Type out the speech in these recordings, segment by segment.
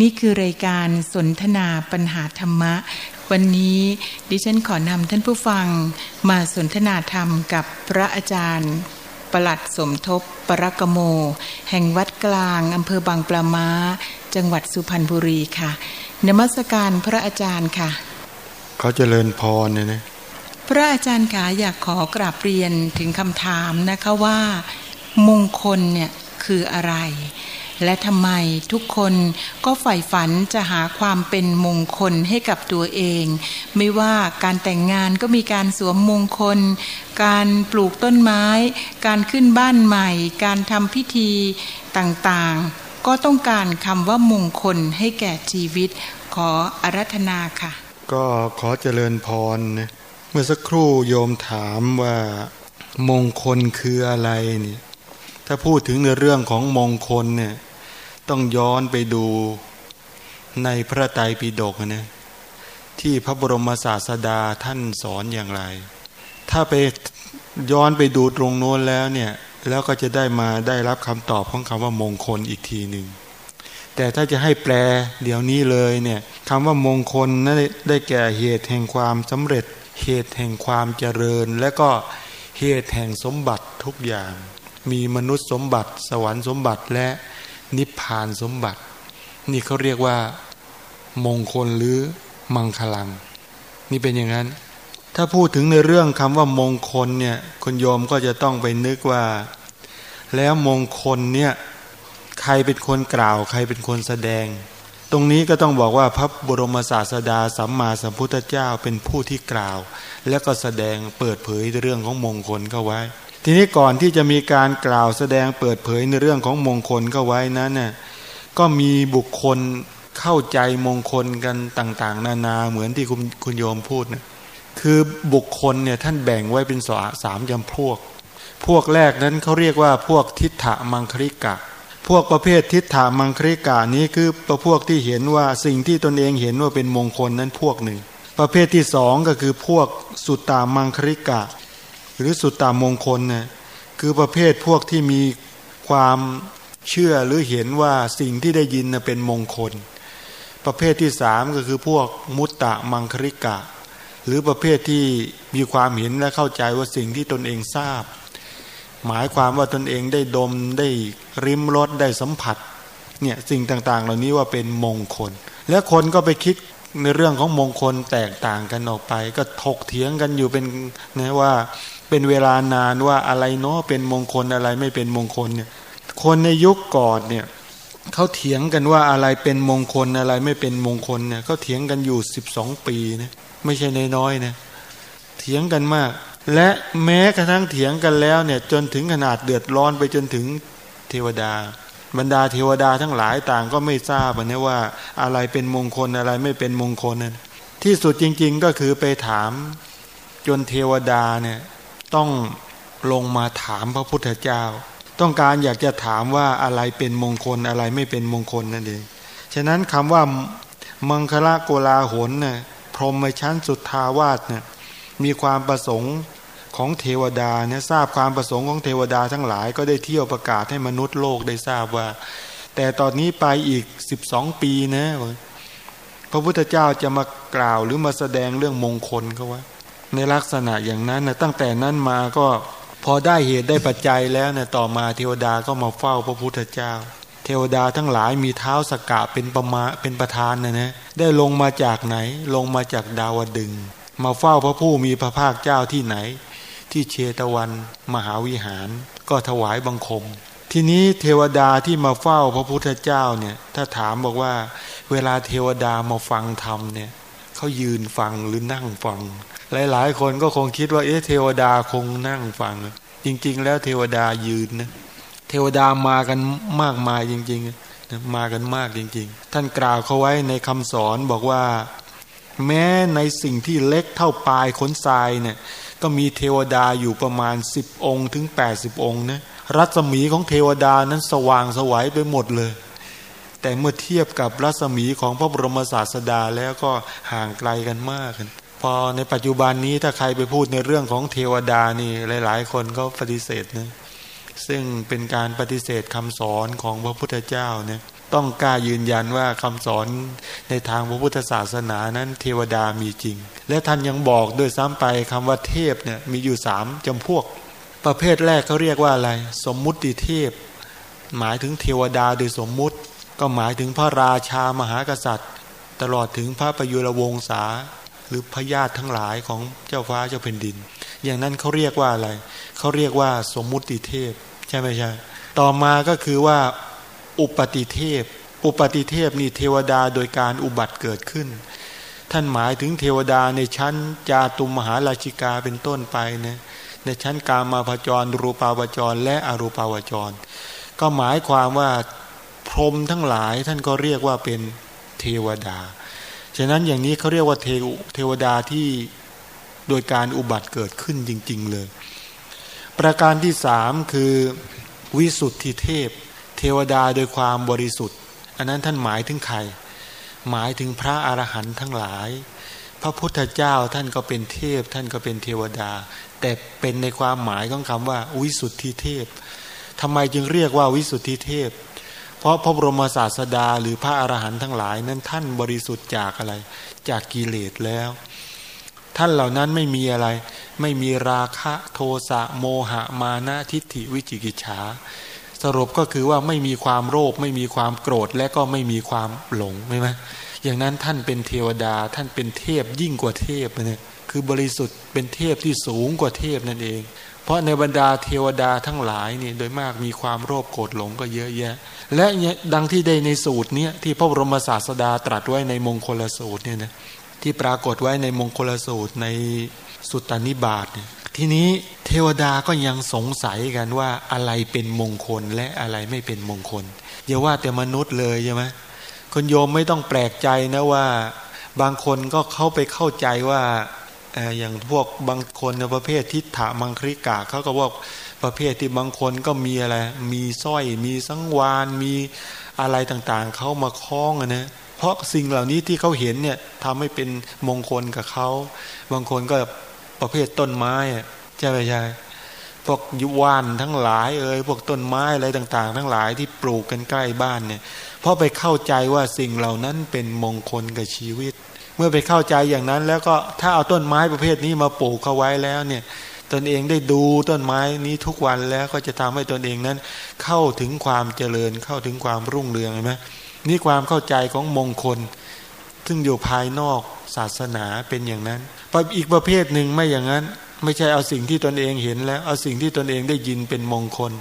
นี่คือรายการสนทนาปัญหาธรรมะ วันนี้ดิฉันขอนำท่านผู้ฟังมาสนทนาธรรมกับพระอาจารย์ ประหลัดสมทบปรกโม แห่งวัดกลางอำเภอบางปลาม้าจังหวัดสุพรรณบุรีค่ะ นมัสการพระอาจารย์ค่ะ เขาเจริญพรเนี่ยนะพระอาจารย์ขาอยากขอกราบเรียนถึงคำถามนะคะว่า มงคลเนี่ยคืออะไร และทำไมทุกคนก็ใฝ่ฝันจะหาความเป็นมงคลให้กับตัวเอง ไม่ว่าการแต่งงานก็มีการสวมมงคล การปลูกต้นไม้ การขึ้นบ้านใหม่ การทำพิธีต่างๆ ก็ต้องการคำว่ามงคลให้แก่ชีวิตขออารัธนาค่ะ ก็ขอเจริญพร เมื่อสักครู่โยมถามว่ามงคลคืออะไรเนี่ย ถ้าพูดถึงในเรื่องของมงคลเนี่ยต้องย้อนไปดูในพระไตรปิฎกนะที่พระบรมศาสดาท่านสอนอย่างไร ถ้าไปย้อนไปดูตรงโน้นแล้วเนี่ยแล้วก็จะได้มาได้รับคำตอบของคำว่ามงคลอีกทีหนึ่งแต่ถ้าจะให้แปลเดี๋ยวนี้เลยเนี่ยคำว่ามงคลนั้นได้แก่เหตุแห่งความสำเร็จ เหตุแห่งความเจริญ และก็เหตุแห่งสมบัติทุกอย่าง มีมนุษย์สมบัติ สวรรค์สมบัติและนิพพานสมบัติ นี่เขาเรียกว่า มงคลหรือมังคลัง นี่เป็นอย่างนั้น ถ้าพูดถึงในเรื่องคำว่ามงคลเนี่ยคุณโยมก็จะต้องไปนึกว่า แล้วมงคลเนี่ยใครเป็นคนกล่าว ใครเป็นคนแสดง ตรงนี้ก็ต้องบอกว่าพระบรมศาสดาสัมมาสัมพุทธเจ้าเป็นผู้ที่กล่าว และก็แสดงเปิดเผยเรื่องของมงคลเข้าไว้ ทีนี้ก่อนที่จะมีการกล่าวแสดงเปิดเผยในเรื่องของมงคลเข้าไว้นั้นน่ะก็มีบุคคลเข้าใจมงคลกันต่าง ๆ นานาเหมือนที่คุณคุณโยมพูดนะคือบุคคลเนี่ยท่านแบ่งไว้เป็นสสามจำพวก พวกแรกนั้นเขาเรียกว่าพวกทิฏฐมังคริกะ พวกประเภททิฏฐามังคริกานี้คือประพวกที่เห็นว่าสิ่งที่ตนเองเห็นว่าเป็นมงคลนั้นพวกหนึ่ง ประเภทที่สองก็คือพวกสุตตามังคริกะ หรือสุตตามงคลเนะ่ะคือประเภทพวกที่มีความเชื่อหรือเห็นว่าสิ่งที่ได้ยินนะเป็นมงคล ประเภทที่สามก็คือพวกมุตตะมังคริกะ หรือประเภทที่มีความเห็นและเข้าใจว่าสิ่งที่ตนเองทราบ หมายความว่าตนเองได้ดมได้ริมรสได้สัมผัสเนี่ยสิ่งต่างๆ เหล่านี้ว่าเป็นมงคล และคนก็ไปคิด ในเรื่องของมงคลแตกต่างกันออกไป ก็ถกเถียงกันอยู่เป็นนะว่า เป็นเวลานานว่าอะไรเนาะเป็นมงคลอะไรไม่เป็นมงคลเนี่ย คนในยุคก่อนเนี่ยเขาเถียงกันว่าอะไรเป็นมงคลอะไรไม่เป็นมงคลเนี่ยเขาเถียงกันอยู่สิบสองปีนะไม่ใช่น้อยๆนะเถียงกันมาก และแม้กระทั่งเถียงกันแล้วเนี่ย จนถึงขนาดเดือดร้อนไปจนถึงเทวดา บรรดาเทวดาทั้งหลายต่างก็ไม่ทราบนะว่าอะไรเป็นมงคลอะไรไม่เป็นมงคลนะที่สุดจริง ๆก็คือไปถามจนเทวดาเนี่ยต้องลงมาถามพระพุทธเจ้า ต้องการอยากจะถามว่าอะไรเป็นมงคลอะไรไม่เป็นมงคลนั่นเองฉะนั้นคำว่ามังคละโกลาหนเนี่ยพรหมชั้นสุดทาวาสเนี่ยมีความประสงค์ ของเทวดาเนี่ยทราบความประสงค์ของเทวดาทั้งหลาย ก็ได้เที่ยวประกาศให้มนุษย์โลกได้ทราบว่า แต่ตอนนี้ไปอีกสิบสองปีนะพระพุทธเจ้าจะมากล่าวหรือมาแสดงเรื่องมงคลเขาว่า ในลักษณะอย่างนั้นนะตั้งแต่นั้นมาก็พอได้เหตุได้ปัจจัยแล้วนะต่อมาเทวดาก็มาเฝ้าพระพุทธเจ้า เทวดาทั้งหลายมีเท้าสกกะเป็นประมาเป็นประธานนะนะได้ลงมาจากไหน ลงมาจากดาวดึงมาเฝ้าพระผู้มีพระภาคเจ้าที่ไหน ที่เชตวัน มหาวิหาร ก็ถวายบังคม ทีนี้เทวดาที่มาเฝ้าพระพุทธเจ้าเนี่ยถ้าถามบอกว่า เวลาเทวดามาฟังธรรมเนี่ยเขายืนฟังหรือนั่งฟัง หลายๆ คนก็คงคิดว่าเอ๊ะเทวดาคงนั่งฟัง จริง ๆ แล้วเทวดายืนนะเทวดามากันมากมายจริงๆมากันมากจริง ๆ ท่านกล่าวเขาไว้ในคำสอนบอกว่าแม้ในสิ่งที่เล็กเท่าปลายขนทรายเนี่ย ก็มีเทวดาอยู่ประมาณสิบองค์ถึงแปดสิบองค์นะรัศมีของเทวดานั้นสว่างสวัยไปหมดเลย แต่เมื่อเทียบกับรัศมีของพระบรมศาสดาแล้วก็ห่างไกลกันมากพอในปัจจุบันนี้ถ้าใครไปพูดในเรื่องของเทวดานี่หลาย ๆ คนก็ปฏิเสธนะซึ่งเป็นการปฏิเสธคำสอนของพระพุทธเจ้าเนี่ย ต้องกล้ายืนยันว่าคำสอนในทางพระพุทธศาสนานั้นเทวดามีจริง และท่านยังบอกด้วยซ้ำไปคำว่าเทพเนี่ยมีอยู่สามจำพวก ประเภทแรกเขาเรียกว่าอะไร สมมุติเทพ หมายถึงเทวดาโดยสมมุติ ก็หมายถึงพระราชามหากษัตริย์ ตลอดถึงพระประยุรวงศาหรือพญาติทั้งหลายของเจ้าฟ้าเจ้าแผ่นดิน อย่างนั้นเขาเรียกว่าอะไรเขาเรียกว่าสมมุติเทพ ใช่ไหมใช่ต่อมาก็คือว่า อุปติเทพ อุปติเทพนี่เทวดาโดยการอุบัติเกิดขึ้น ท่านหมายถึงเทวดาในชั้นจาตุมมหาราชิกาเป็นต้นไปนะในชั้นกามาพจร รูปาวจร และอรูปาวจร ก็หมายความว่าพรมทั้งหลายท่านก็เรียกว่าเป็นเทวดา ฉะนั้นอย่างนี้เขาเรียกว่าเทวเทวดาที่โดยการอุบัติเกิดขึ้นจริง ๆ เลย ประการที่สามคือวิสุทธิเทพ วดาโดยความบริสุทธิ์ อันนั้นท่านหมายถึงใคร หมายถึงพระอรหันต์ทั้งหลาย พระพุทธเจ้าท่านก็เป็นเทพ ท่านก็เป็นเทวดา แต่เป็นในความหมายของคำว่า วิสุทธิเทพทำไมจึงเรียกว่าวิสุทธิเทพ เพราะพระบรมศาสดาหรือพระอรหันต์ทั้งหลายนั้นท่านบริสุทธิ์จากอะไร จากกิเลสแล้ว ท่านเหล่านั้นไม่มีอะไร ไม่มีราคะโทสะโมหะมานะทิฏฐิวิจิกิจฉา สรุปก็คือว่าไม่มีความโลภไม่มีความโกรธและก็ไม่มีความหลงใช่ไหมอย่างนั้นท่านเป็นเทวดาท่านเป็นเทพยิ่งกว่าเทพเนี่ยคือบริสุทธิ์เป็นเทพที่สูงกว่าเทพนั่นเอง เพราะในบรรดาเทวดาทั้งหลายนี่โดยมากมีความโลภโกรธหลงก็เยอะแยะ และดังที่ได้ในสูตรเนี้ยที่พระบรมศาสดาตรัสไว้ในมงคลสูตรเนี่ยนะที่ปรากฏไว้ในมงคลสูตรในสุตตานิบาตเนี่ย ทีนี้เทวดาก็ยังสงสัยกันว่าอะไรเป็นมงคลและอะไรไม่เป็นมงคลอย่าว่าแต่มนุษย์เลยใช่ไหมคนโยมไม่ต้องแปลกใจนะว่าบางคนก็เข้าไปเข้าใจว่าอย่างพวกบางคนในประเภททิฏฐามังคริกาเขาก็บอกประเภทที่บางคนก็มีอะไร มีสร้อย มีสังวานมีอะไรต่างๆ เขามาคล้องนะเพราะสิ่งเหล่านี้ที่เขาเห็นเนี่ยทำให้เป็นมงคลกับเขา บางคนก็ ประเภทต้นไม้ใช่ไหมใช่พวกยุวานทั้งหลายเอ่ยพวกต้นไม้อะไรต่าง ๆ ทั้งหลายที่ปลูกกันใกล้บ้านเนี่ยเพราะไปเข้าใจว่าสิ่งเหล่านั้นเป็นมงคลกับชีวิต เมื่อไปเข้าใจอย่างนั้น แล้วก็ถ้าเอาต้นไม้ประเภทนี้มาปลูกเขาไว้แล้วเนี่ยตนเองได้ดูต้นไม้นี้ทุกวันแล้วก็จะทำให้ตนเองนั้น เข้าถึงความเจริญเข้าถึงความรุ่งเรืองใช่ไหมนี่ความเข้าใจของมงคล ซึ่งอยู่ภายนอก ศาสนาเป็นอย่างนั้นอีกประเภทหนึ่งไม่อย่างนั้น ไม่ใช่เอาสิ่งที่ตนเองเห็นแล้ว เอาสิ่งที่ตนเองได้ยินเป็นมงคล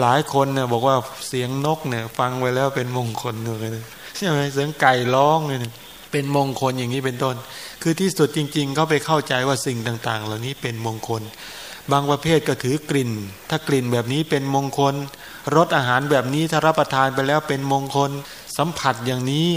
หลาย ๆ คนเนี่ยบอกว่าเสียงนกเนี่ย ฟังไว้แล้วเป็นมงคลเลยใช่ไหมเสียงไก่ร้องเนี่ยเป็นมงคลอย่างนี้เป็นต้น คือที่สุดจริง ๆ เขาไปเข้าใจว่าสิ่งต่าง ๆ เหล่านี้เป็นมงคล บางประเภทก็ถือกลิ่น ถ้ากลิ่นแบบนี้เป็นมงคลรสอาหารแบบนี้ถ้ารับประทานไปแล้วเป็นมงคล สัมผัสอย่างนี้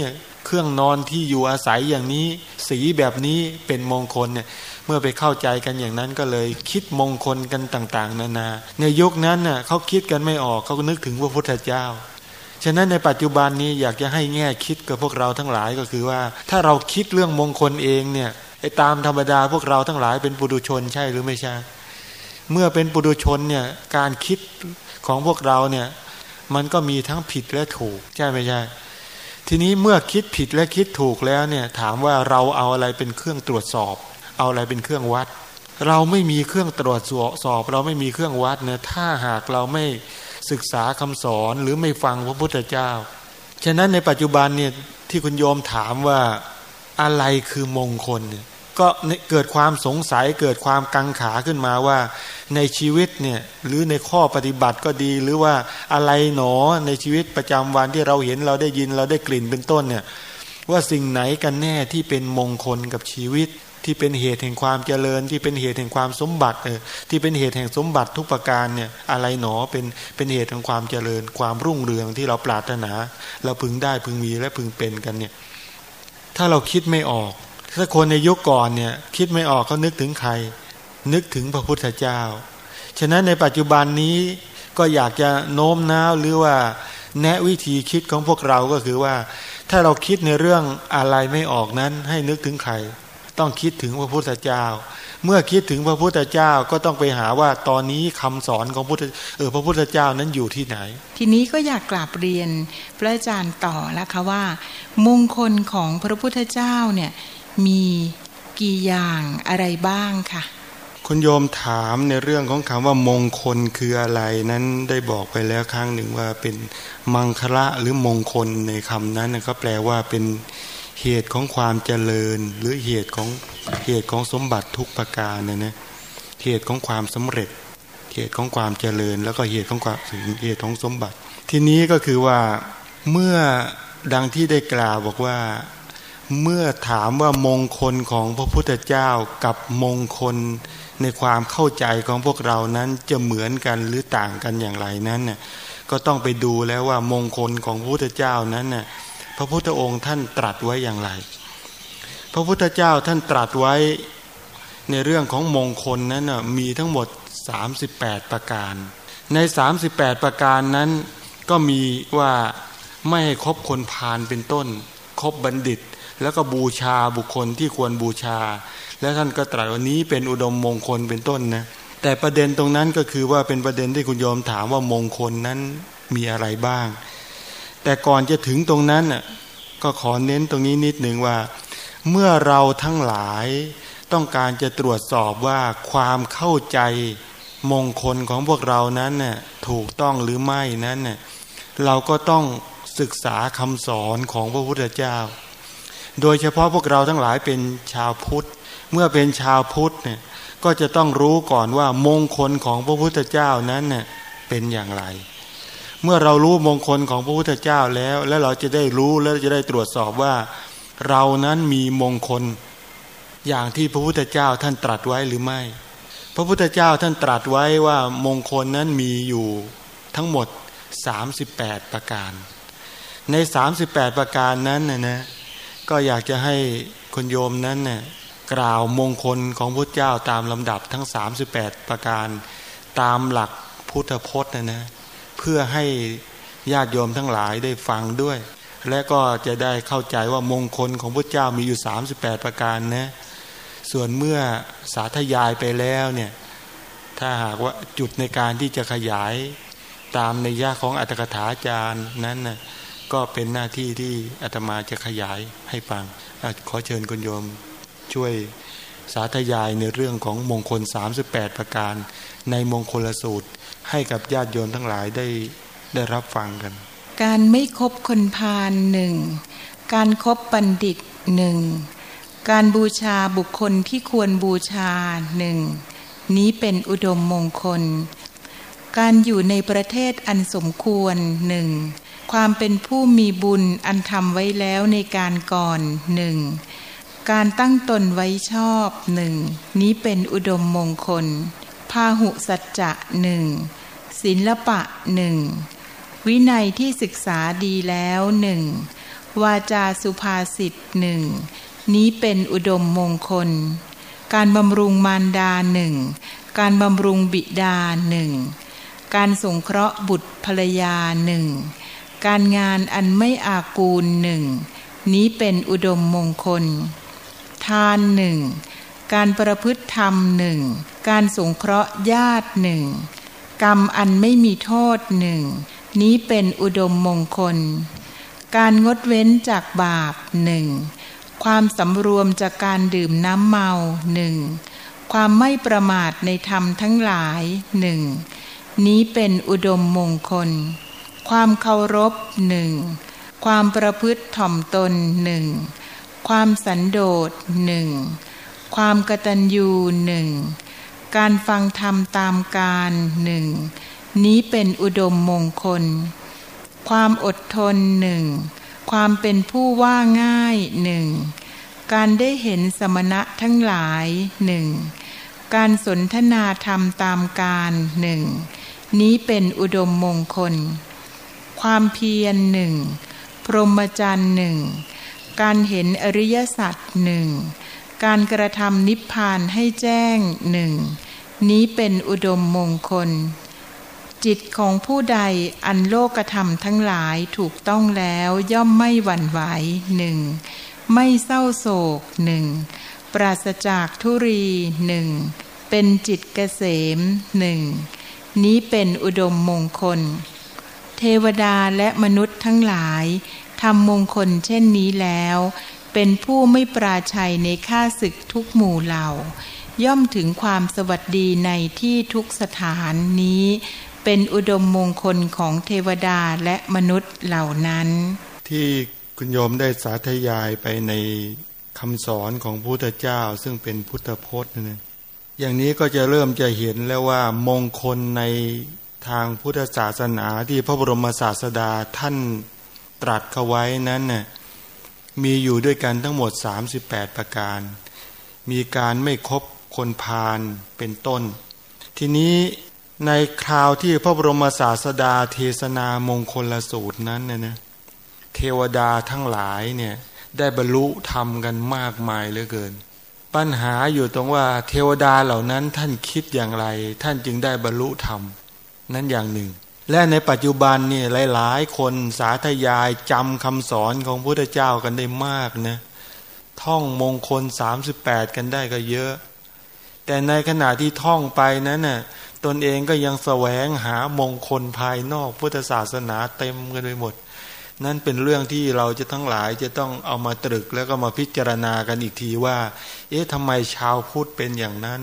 เครื่องนอนที่อยู่อาศัยอย่างนี้ สีแบบนี้เป็นมงคลเนี่ยเมื่อไปเข้าใจกันอย่างนั้นก็เลยคิดมงคลกันต่าง ๆ นานา ในยุคนั้นน่ะเขาคิดกันไม่ออกเขาก็นึกถึงพระพุทธเจ้า ฉะนั้นในปัจจุบันนี้อยากจะให้แง่คิดกับพวกเราทั้งหลายก็คือว่า ถ้าเราคิดเรื่องมงคลเองเนี่ยไอ้ตามธรรมดาพวกเราทั้งหลายเป็นปุถุชนใช่หรือไม่ใช่ เมื่อเป็นปุถุชนเนี่ยการคิดของพวกเราเนี่ย มันก็มีทั้งผิดและถูกใช่ไหมใช่ทีนี้เมื่อคิดผิดและคิดถูกแล้วเนี่ยถามว่าเราเอาอะไรเป็นเครื่องตรวจสอบ เอาอะไรเป็นเครื่องวัด เราไม่มีเครื่องตรวจสอบ เราไม่มีเครื่องวัดเนี่ยถ้าหากเราไม่ศึกษาคำสอนหรือไม่ฟังพระพุทธเจ้า ฉะนั้นในปัจจุบันเนี่ยที่คุณโยมถามว่าอะไรคือมงคลเนี่ย ก็เกิดความสงสัยเกิดความกังขาขึ้นมาว่า ในชีวิตเนี่ยหรือในข้อปฏิบัติก็ดี หรือว่าอะไรหนอในชีวิตประจำวันที่เราเห็นเราได้ยินเราได้กลิ่นเป็นต้นเนี่ยว่าสิ่งไหนกันแน่ที่เป็นมงคลกับชีวิต ที่เป็นเหตุแห่งความเจริญ ที่เป็นเหตุแห่งความสมบัติเออที่เป็นเหตุแห่งสมบัติทุกประการเนี่ยอะไรหนอเป็นเป็นเหตุแห่งความเจริญ ความรุ่งเรืองที่เราปรารถนา เราพึงได้พึงมีและพึงเป็นกันเนี่ยถ้าเราคิดไม่ออก ถ้าคนในยุคก่อนเนี่ย คิดไม่ออกเขานึกถึงใคร นึกถึงพระพุทธเจ้า ฉะนั้นในปัจจุบันนี้ก็อยากจะโน้มน้าวหรือว่าแนะวิธีคิดของพวกเราก็คือว่า ถ้าเราคิดในเรื่องอะไรไม่ออกนั้น ให้นึกถึงใคร ต้องคิดถึงพระพุทธเจ้า เมื่อคิดถึงพระพุทธเจ้าก็ต้องไปหาว่าตอนนี้คำสอนของพุทธเออพระพุทธเจ้านั้นอยู่ที่ไหน ทีนี้ก็อยากกราบเรียนพระอาจารย์ต่อแล้วค่ะว่า มงคลของพระพุทธเจ้าเนี่ย มีกี่อย่างอะไรบ้างค่ะ คุณโยมถามในเรื่องของคำว่ามงคลคืออะไรนั้นได้บอกไปแล้วครั้งหนึ่งว่าเป็นมังคละหรือมงคลในคำนั้นก็แปลว่าเป็นเหตุของความเจริญ หรือเหตุของเหตุของสมบัติทุกประการเนี่ยนะเหตุของความสำเร็จ เหตุของความเจริญ แล้วก็เหตุของความเหตุของสมบัติ ทีนี้ก็คือว่าเมื่อดังที่ได้กล่าวบอกว่า เมื่อถามว่ามงคลของพระพุทธเจ้ากับมงคลในความเข้าใจของพวกเรานั้นจะเหมือนกันหรือต่างกันอย่างไรนั้นเนี่ยก็ต้องไปดูแล้วว่ามงคลของพระพุทธเจ้านั้นน่ยพระพุทธองค์ท่านตรัสไว้อย่างไร พระพุทธเจ้าท่านตรัสไว้ในเรื่องของมงคลนั้นมีทั้งหมด 38 ประการ ใน 38 ประการนั้นก็มีว่าไม่ให้คบคนพาลเป็นต้น คบบัณฑิต แล้วก็บูชาบุคคลที่ควรบูชา และท่านก็ตรัสวันนี้เป็นอุดมมงคลเป็นต้นนะแต่ประเด็นตรงนั้นก็คือว่าเป็นประเด็นที่คุณโยมถามว่ามงคลนั้นมีอะไรบ้าง แต่ก่อนจะถึงตรงนั้นน่ะก็ขอเน้นตรงนี้นิดหนึ่งว่า เมื่อเราทั้งหลายต้องการจะตรวจสอบว่าความเข้าใจมงคลของพวกเรานั้นน่ะถูกต้องหรือไม่นั้นน่ะเราก็ต้องศึกษาคำสอนของพระพุทธเจ้า โดยเฉพาะพวกเราทั้งหลายเป็นชาวพุทธ เมื่อเป็นชาวพุทธเนี่ยก็จะต้องรู้ก่อนว่ามงคลของพระพุทธเจ้านั้นเน่ยเป็นอย่างไร เมื่อเรารู้มงคลของพระพุทธเจ้าแล้ว แล้วเราจะได้รู้แล้วจะได้ตรวจสอบว่า เรานั้นมีมงคลอย่างที่พระพุทธเจ้าท่านตรัสไว้หรือไม่ พระพุทธเจ้าท่านตรัสไว้ว่ามงคลนั้นมีอยู่ทั้งหมด 38 ประการ ใน 38 ประการนั้นนะนะ ก็อยากจะให้คุณโยมนั้นเนี่ยกล่าวมงคลของพระเจ้าตามลำดับทั้ง 38 ประการตามหลักพุทธพจน์นะนะเพื่อให้ญาติโยมทั้งหลายได้ฟังด้วย และก็จะได้เข้าใจว่ามงคลของพระเจ้ามีอยู่ 38 ประการนะส่วนเมื่อสาธยายไปแล้วเนี่ยถ้าหากว่าจุดในการที่จะขยายตามในยาของอัตถกถาจารย์นั้นนะ่ะ ก็เป็นหน้าที่ที่อาตมาจะขยายให้ฟังขอเชิญคุณโยมช่วยสาธยายในเรื่องของมงคล 38 ประการ ในมงคลสูตร ให้กับญาติโยมทั้งหลายได้ได้รับฟังกัน การไม่คบคนพาลหนึ่ง การครบบัณฑิตหนึ่ง การบูชาบุคคลที่ควรบูชาหนึ่ง นี้เป็นอุดมมงคล การอยู่ในประเทศอันสมควรหนึ่ง ความเป็นผู้มีบุญอันทำไว้แล้วในการก่อนหนึ่งการตั้งตนไว้ชอบหนึ่งนี้เป็นอุดมมงคล พาหุสัจจะหนึ่งศิลปะหนึ่งวินัยที่ศึกษาดีแล้วหนึ่งวาจาสุภาษิตหนึ่งนี้เป็นอุดมมงคล การบำรุงมารดาหนึ่งการบำรุงบิดาหนึ่งการสงเคราะห์บุตรภรรยาหนึ่ง การงานอันไม่อากูลหนึ่งนี้เป็นอุดมมงคล ทานหนึ่งการประพฤติธรรมหนึ่งการสงเคราะห์ญาติหนึ่งกรรมอันไม่มีโทษหนึ่งนี้เป็นอุดมมงคล การงดเว้นจากบาปหนึ่งความสำรวมจากการดื่มน้ำเมาหนึ่งความไม่ประมาทในธรรมทั้งหลายหนึ่งนี้เป็นอุดมมงคล ความเคารพหนึ่งความประพฤติถ่อมตนหนึ่งความสันโดษหนึ่งความกตัญญูหนึ่งการฟังธรรมตามการหนึ่งนี้เป็นอุดมมงคล ความอดทนหนึ่งความเป็นผู้ว่าง่ายหนึ่งการได้เห็นสมณะทั้งหลายหนึ่งการสนทนาธรรมตามการหนึ่งนี้เป็นอุดมมงคล ความเพียรหนึ่งพรหมจรรย์หนึ่งการเห็นอริยสัจหนึ่งการกระทำนิพพานให้แจ้งหนึ่งนี้เป็นอุดมมงคล จิตของผู้ใดอันโลกธรรมทั้งหลายถูกต้องแล้วย่อมไม่หวั่นไหวหนึ่งไม่เศร้าโศกหนึ่งปราศจากทุรีหนึ่งเป็นจิตเกษมหนึ่งนี้เป็นอุดมมงคล วดาและมนุษย์ทั้งหลายทำมงคลเช่นนี้แล้ว เป็นผู้ไม่ปราชัยในข้าศึกทุกหมู่เหล่า ย่อมถึงความสวัสดีในที่ทุกสถานนี้ เป็นอุดมมงคลของเทวดาและมนุษย์เหล่านั้น ที่คุณโยมได้สาธยายไปในคำสอนของพุทธเจ้าซึ่งเป็นพุทธพจน์นะอย่างนี้ก็จะเริ่มจะเห็นแล้วว่ามงคลใน ทางพุทธศาสนาที่พระบรมศาสดาท่านตรัสเขาไว้นั้นน่ะมีอยู่ด้วยกันทั้งหมด 38 ประการ มีการไม่คบคนพาลเป็นต้น ทีนี้ในคราวที่พระบรมศาสดาเทศนามงคลละสูตรนั้นเน่ยนะเทวดาทั้งหลายเนี่ยได้บรรลุธรรมกันมากมายเหลือเกิน ปัญหาอยู่ตรงว่าเทวดาเหล่านั้นท่านคิดอย่างไร ท่านจึงได้บรรลุธรรม นั้นอย่างหนึ่ง และในปัจจุบันเนี่ยหลาย ๆ คนสาธยายจำคำสอนของพระพุทธเจ้ากันได้มากนะท่องมงคล 38 กันได้ก็เยอะ แต่ในขณะที่ท่องไปนั้นน่ะตนเองก็ยังแสวงหามงคลภายนอกพุทธศาสนาเต็มกันไปหมด นั่นเป็นเรื่องที่เราจะทั้งหลายจะต้องเอามาตรึกแล้วก็มาพิจารณากันอีกทีว่า เอ๊ะทำไมชาวพุทธเป็นอย่างนั้น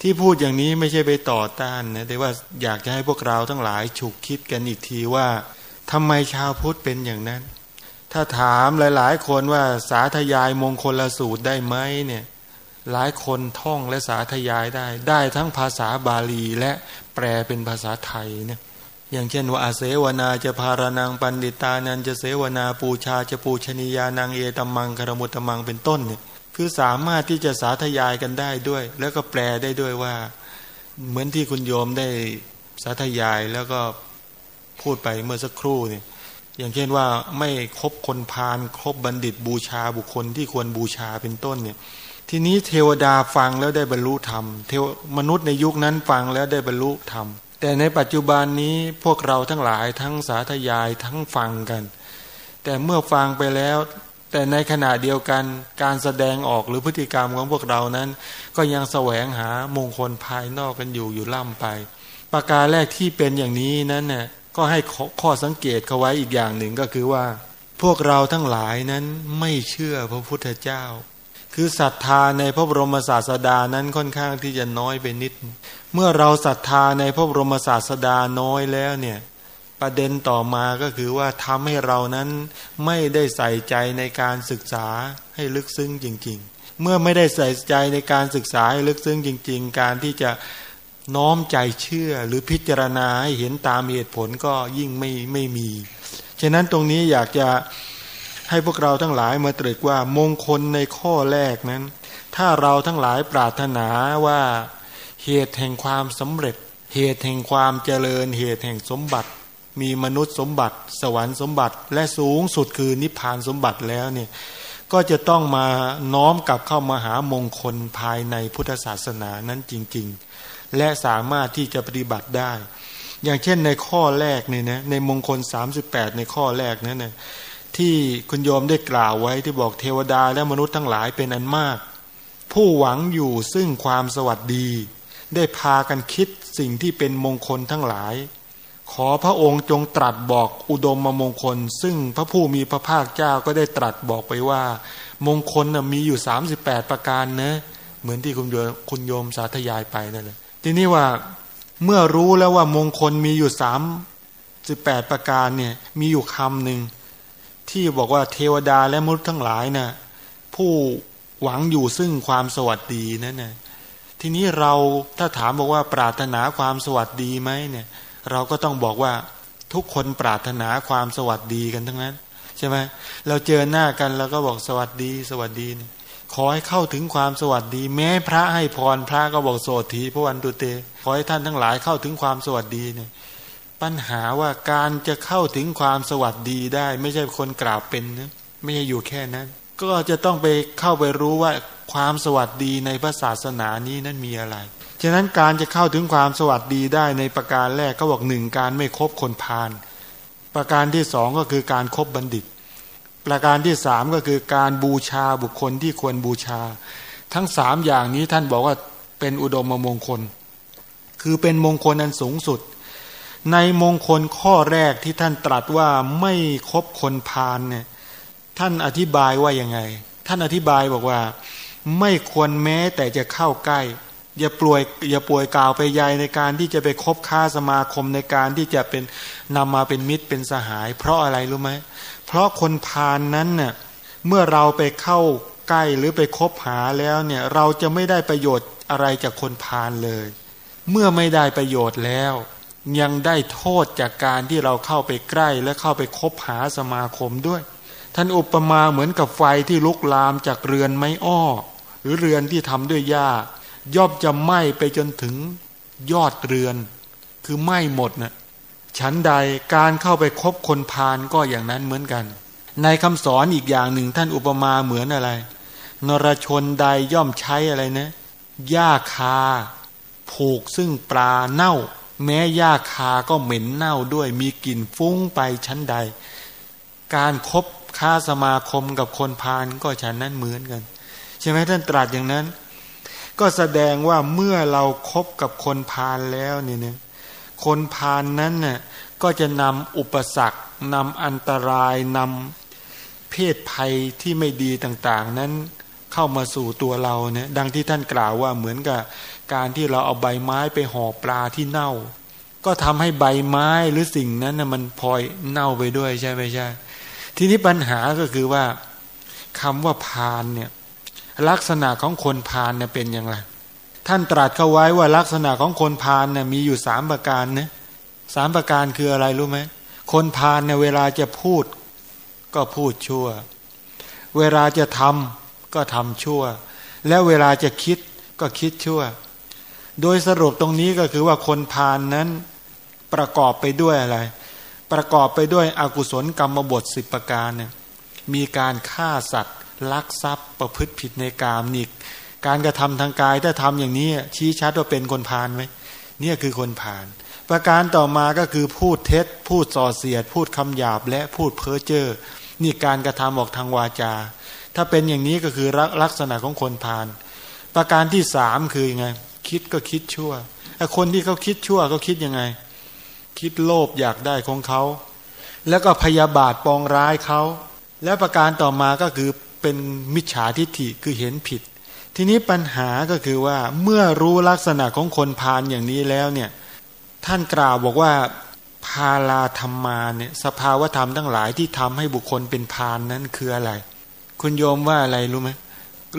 ที่พูดอย่างนี้ไม่ใช่ไปต่อต้านนะแต่ว่าอยากจะให้พวกเราทั้งหลายฉุกคิดกันอีกทีว่าทำไมชาวพุทธเป็นอย่างนั้น ถ้าถามหลายๆ คนว่าสาธยายมงคลละสูตรได้ไหมเนี่ยหลายคนท่องและสาธยายได้ ได้ทั้งภาษาบาลีและแปลเป็นภาษาไทยเนี่ยอย่างเช่นว่าอาเสวนาจะพารนังปันดิตานันจะเสวนาปูชาจะปูชนียานังเอตัมมังคารมุตมังเป็นต้นเนี่ย คือสามารถที่จะสาธยายกันได้ด้วย แล้วก็แปลได้ด้วยว่า เหมือนที่คุณโยมได้สาธยายแล้วก็พูดไปเมื่อสักครู่เนี่ยอย่างเช่นว่าไม่ครบคนพาลครบบัณฑิตบูชาบุคคลที่ควรบูชาเป็นต้นเนี่ย ทีนี้เทวดาฟังแล้วได้บรรลุธรรมเทวมนุษย์ในยุคนั้นฟังแล้วได้บรรลุธรรม แต่ในปัจจุบันนี้พวกเราทั้งหลายทั้งสาธยายทั้งฟังกัน แต่เมื่อฟังไปแล้ว แต่ในขณะเดียวกันการแสดงออกหรือพฤติกรรมของพวกเรานั้น ก็ยังแสวงหามงคลภายนอกกันอยู่อยู่ล่ำไป ประการแรกที่เป็นอย่างนี้นั้นน่ยก็ให้ข้อสังเกตเขาไว้อีกอย่างหนึ่งก็คือว่า พวกเราทั้งหลายนั้นไม่เชื่อพระพุทธเจ้า คือศรัทธาในพระบรมศาสดานั้นค่อนข้างที่จะน้อยไปนิด เมื่อเราศรัทธาในพระบรมศาสดาน้อยแล้วเนี่ย ประเด็นต่อมาก็คือว่าทำให้เรานั้นไม่ได้ใส่ใจในการศึกษาให้ลึกซึ้งจริง ๆ เมื่อไม่ได้ใส่ใจในการศึกษาให้ลึกซึ้งจริง ๆ การที่จะน้อมใจเชื่อหรือพิจารณาให้เห็นตามเหตุผลก็ยิ่งไม่ไม่มี ฉะนั้นตรงนี้อยากจะให้พวกเราทั้งหลายมาตรึกว่ามงคลในข้อแรกนั้น ถ้าเราทั้งหลายปรารถนาว่าเหตุแห่งความสำเร็จ เหตุแห่งความเจริญ เหตุแห่งสมบัติ มีมนุษย์สมบัติ สวรรค์สมบัติ และสูงสุดคือนิพพานสมบัติแล้วเนี่ยก็จะต้องมาน้อมกลับเข้ามาหามงคลภายในพุทธศาสนานั้นจริง ๆ และสามารถที่จะปฏิบัติได้ อย่างเช่นในข้อแรกเนี่ยนะในมงคล 38 ในข้อแรกนั้นนะที่คุณโยมได้กล่าวไว้ที่บอกเทวดาและมนุษย์ทั้งหลายเป็นอันมาก ผู้หวังอยู่ซึ่งความสวัสดี ได้พากันคิดสิ่งที่เป็นมงคลทั้งหลาย ขอพระองค์จงตรัสบอกอุดมมมงคล ซึ่งพระผู้มีพระภาคเจ้าก็ได้ตรัสบอกไปว่า มงคลมีอยู่ 38 ประการนะเหมือนที่คุณโยมคุณโยมสาธยายไปนั่นแหละทีนี้ว่าเมื่อรู้แล้วว่ามงคลมีอยู่สามสิบแปดประการเนี่ยมีอยู่คำหนึ่งที่บอกว่าเทวดาและมนุษย์ทั้งหลายนะ่ะผู้หวังอยู่ซึ่งความสวัสดีนั่นนะทีนี้เราถ้าถามบอกว่าปรารถนาความสวัสดีไหมเนี่ย เราก็ต้องบอกว่าทุกคนปรารถนาความสวัสดีกันทั้งนั้น ใช่ไหมเราเจอหน้ากันเราก็บอกสวัสดี สวัสดี ขอให้เข้าถึงความสวัสดี แม้พระให้พรพระก็บอกโสทีพระวันตุเต ขอให้ท่านทั้งหลายเข้าถึงความสวัสดีเนี่ยปัญหาว่าการจะเข้าถึงความสวัสดีได้ ไม่ใช่คนกล่าวเป็นนะไม่ใช่อยู่แค่นั้น ก็จะต้องไปเข้าไปรู้ว่าความสวัสดีในพระศาสนานี้นั้นมีอะไร ฉะนั้นการจะเข้าถึงความสวัสดีได้ในประการแรกก็บอกหนึ่งการไม่คบคนพาลประการที่สองก็คือการครบบัณฑิต ประการที่สามก็คือการบูชาบุคคลที่ควรบูชา ทั้งสามอย่างนี้ท่านบอกว่าเป็นอุดมมงคล คือเป็นมงคลอันสูงสุด ในมงคลข้อแรกที่ท่านตรัสว่าไม่คบคนพาลเนี่ยท่านอธิบายว่ายังไง ท่านอธิบายบอกว่า ไม่ควรแม้แต่จะเข้าใกล้ อย่าป่วยอย่าป่วยกล่าวไปยายในการที่จะไปคบค้าสมาคมในการที่จะเป็นนำมาเป็นมิตรเป็นสหาย เพราะอะไรรู้ไหมเพราะคนพาลนนั้นเน่ยเมื่อเราไปเข้าใกล้หรือไปคบหาแล้วเนี่ยเราจะไม่ได้ประโยชน์อะไรจากคนพาลเลย เมื่อไม่ได้ประโยชน์แล้ว ยังได้โทษจากการที่เราเข้าไปใกล้และเข้าไปคบหาสมาคมด้วย ท่านอุปมาเหมือนกับไฟที่ลุกลามจากเรือนไม้อ้อ หรือเรือนที่ทำด้วยหญ้า ย่อมจะไหม้ไปจนถึงยอดเรือน คือไหม้หมดนะ่ะฉันใดการเข้าไปคบคนพาลก็อย่างนั้นเหมือนกัน ในคำสอนอีกอย่างหนึ่งท่านอุปมาเหมือนอะไร นรชนใดย่อมใช้อะไรนะหญ้าคา ผูกซึ่งปลาเน่า แม้หญ้าคาก็เหม็นเน่าด้วยมีกลิ่นฟุ้งไปชั้นใด การครบค้าสมาคมกับคนพาลก็ฉันนั้นเหมือนกัน ใช่ไหมท่านตรัสอย่างนั้น ก็แสดงว่าเมื่อเราครบกับคนพาลแล้วเนี่ยคนพาลนนั้นน่ยก็จะนำอุปสรรคนำอันตรายนำเพศภัยที่ไม่ดีต่างๆ นั้นเข้ามาสู่ตัวเราเนี่ยดังที่ท่านกล่าวว่าเหมือนกับการที่เราเอาใบไม้ไปห่อปลาที่เน่า ก็ทำให้ใบไม้หรือสิ่งนั้นนะมันพลอยเน่าไปด้วยใช่ไหมใช่ ทีนี้ปัญหาก็คือว่าคำว่าพานเนี่ย ลักษณะของคนพานเนี่ยเป็นอย่างไร ท่านตรัสเข้าไว้ว่าลักษณะของคนพาลเนี่ยมีอยู่สามประการนะสามประการคืออะไรรู้ไหมคนพาลเนี่ยเวลาจะพูด ก็พูดชั่ว เวลาจะทำก็ทำชั่ว แล้วเวลาจะคิดก็คิดชั่ว โดยสรุปตรงนี้ก็คือว่าคนพาลนนั้นประกอบไปด้วยอะไร ประกอบไปด้วยอกุศลกรรมบทสิบประการเนี่ยมีการฆ่าสัตว์ ลักทรัพย์ประพฤติผิดในกามนิกการกระทำทางกายถ้าทำอย่างนี้ ชี้ชัดว่าเป็นคนพาลไหมเนี่ยคือคนพาลประการต่อมาก็คือพูดเท็จ พูดส่อเสียด พูดคำหยาบและพูดเพ้อเจ้อนี่การกระทำออกทางวาจา ถ้าเป็นอย่างนี้ก็คือลักษณะของคนพาลประการที่สามคือยังไง คิดก็คิดชั่วแต่คนที่เขาคิดชั่วเขาคิดยังไง คิดโลภอยากได้ของเขาแล้วก็พยาบาทปองร้ายเขา และประการต่อมาก็คือ เป็นมิจฉาทิฏฐิคือเห็นผิด ทีนี้ปัญหาก็คือว่าเมื่อรู้ลักษณะของคนพาลอย่างนี้แล้วเนี่ยท่านกล่าวบอกว่าพาลาธรรมาเนี่ยสภาวธรรมทั้งหลายที่ทำให้บุคคลเป็นพาลนนั้นคืออะไร คุณโยมว่าอะไรรู้ไหม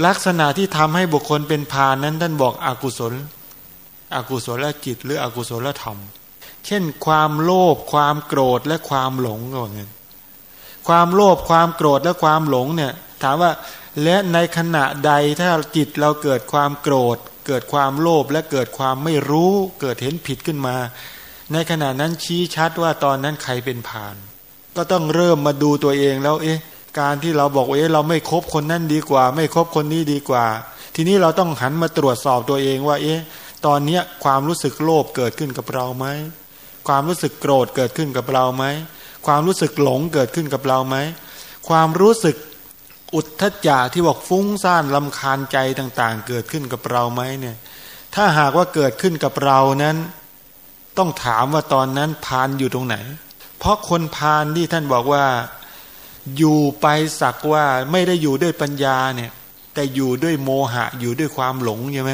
ลักษณะที่ทำให้บุคคลเป็นพาลนั้นท่านบอกอกุศล อกุศลจิตหรืออกุศลธรรม เช่น ความโลภความโกรธและความหลงก็เหมือนความโลภความโกรธและความหลงเนี่ย ถามว่าและในขณะใดถ้าจิตเราเกิดความโกรธ เกิดความโลภและเกิดความไม่รู้เกิดเห็นผิดขึ้นมา ในขณะนั้นชี้ชัดว่าตอนนั้นใครเป็นผ่าน ก็ต้องเริ่มมาดูตัวเองแล้วเอ๊ะการที่เราบอกว่าเอ๊ะเราไม่คบคนนั้นดีกว่า ไม่คบคนนี้ดีกว่า ทีนี้เราต้องหันมาตรวจสอบตัวเองว่าเอ๊ะตอนเนี้ยความรู้สึกโลภเกิดขึ้นกับเราไหมความรู้สึกโกรธเกิดขึ้นกับเราไหมความรู้สึกหลงเกิดขึ้นกับเราไหมความรู้สึก อุทธจักที่บอกฟุ้งซ่านลำคาญใจต่างๆ เกิดขึ้นกับเราไหมเนี่ย ถ้าหากว่าเกิดขึ้นกับเรานั้น ต้องถามว่าตอนนั้นพานอยู่ตรงไหน เพราะคนพานที่ท่านบอกว่าอยู่ไปสักว่าไม่ได้อยู่ด้วยปัญญาเนี่ย แต่อยู่ด้วยโมหะอยู่ด้วยความหลงใช่ไหม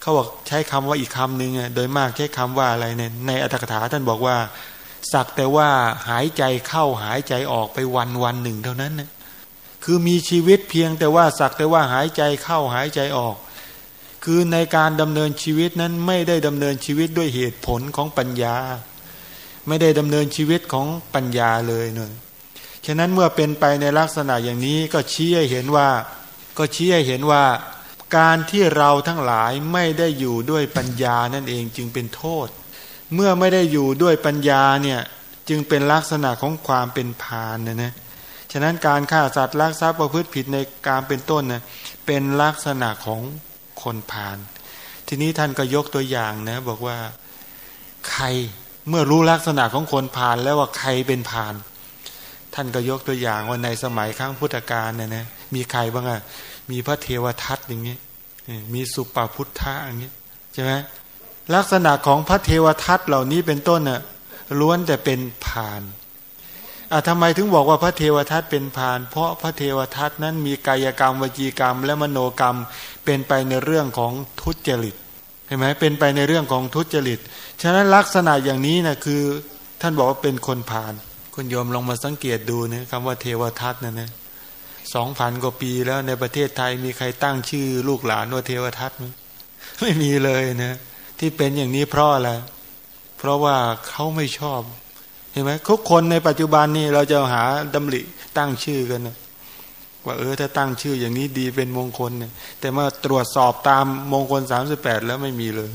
เขาบอกใช้คำว่าอีกคำหนึ่งอะโดยมากใช้คำว่าอะไรเนี่ยในอัตถกถาท่านบอกว่า สักแต่ว่าหายใจเข้าหายใจออกไปวันวันหนึ่งเท่านั้นเนี่ย คือมีชีวิตเพียงแต่ว่าสักแต่ว่าหายใจเข้าหายใจออก คือในการดำเนินชีวิตนั้นไม่ได้ดำเนินชีวิตด้วยเหตุผลของปัญญา ไม่ได้ดำเนินชีวิตของปัญญาเลยเนยฉะนั้นเมื่อเป็นไปในลักษณะอย่างนี้ก็ชี้ให้เห็นว่า ก็ชี้ให้เห็นว่า การที่เราทั้งหลายไม่ได้อยู่ด้วยปัญญานั่นเองจึงเป็นโทษ เมื่อไม่ได้อยู่ด้วยปัญญาเนี่ยจึงเป็นลักษณะของความเป็นพานนะนะ ฉะนั้นการฆ่าสัตว์ลักทรัพย์ประพฤติผิดในการเป็นต้นนะเป็นลักษณะของคนผ่านทีนี้ท่านก็ยกตัวอย่างนะ บอกว่าใครเมื่อรู้ลักษณะของคนผ่านแล้วว่าใครเป็นผ่านท่านก็ยกตัวอย่างว่าในสมัยครั้งพุทธกาลเนี่ยนะมีใครบ้างอะมีพระเทวทัตอย่างเงี้ยมีสุปาพุทธะอย่างเงี้ยใช่ไหมลักษณะของพระเทวทัตเหล่านี้เป็นต้นน่ะล้วนแต่เป็นผาน อะทำไมถึงบอกว่าพระเทวทัตเป็นผาน เพราะพระเทวทัตนั้นมีกายกรรมวจีกรรม และมโนกรรมเป็นไปในเรื่องของทุจริตเห็นไหมเป็นไปในเรื่องของทุจริต ฉะนั้นลักษณะอย่างนี้นะคือท่านบอกว่าเป็นคนผาน คุณโยมลองมาสังเกตดูนะคำว่าเทวทัตนะนะสองพันกว่าปีแล้วในประเทศไทยมีใครตั้งชื่อลูกหลานว่าเทวทัตไหมไม่มีเลยนะที่เป็นอย่างนี้เพราะอะไรเพราะว่าเขาไม่ชอบ เห็นไหมทุกคนในปัจจุบันนี้เราจะหาดำริตั้งชื่อกันนะว่าเออถ้าตั้งชื่ออย่างนี้ดีเป็นมงคลเนี่ย แต่มาตรวจสอบตามมงคลสามสิบแปดแล้วไม่มีเลย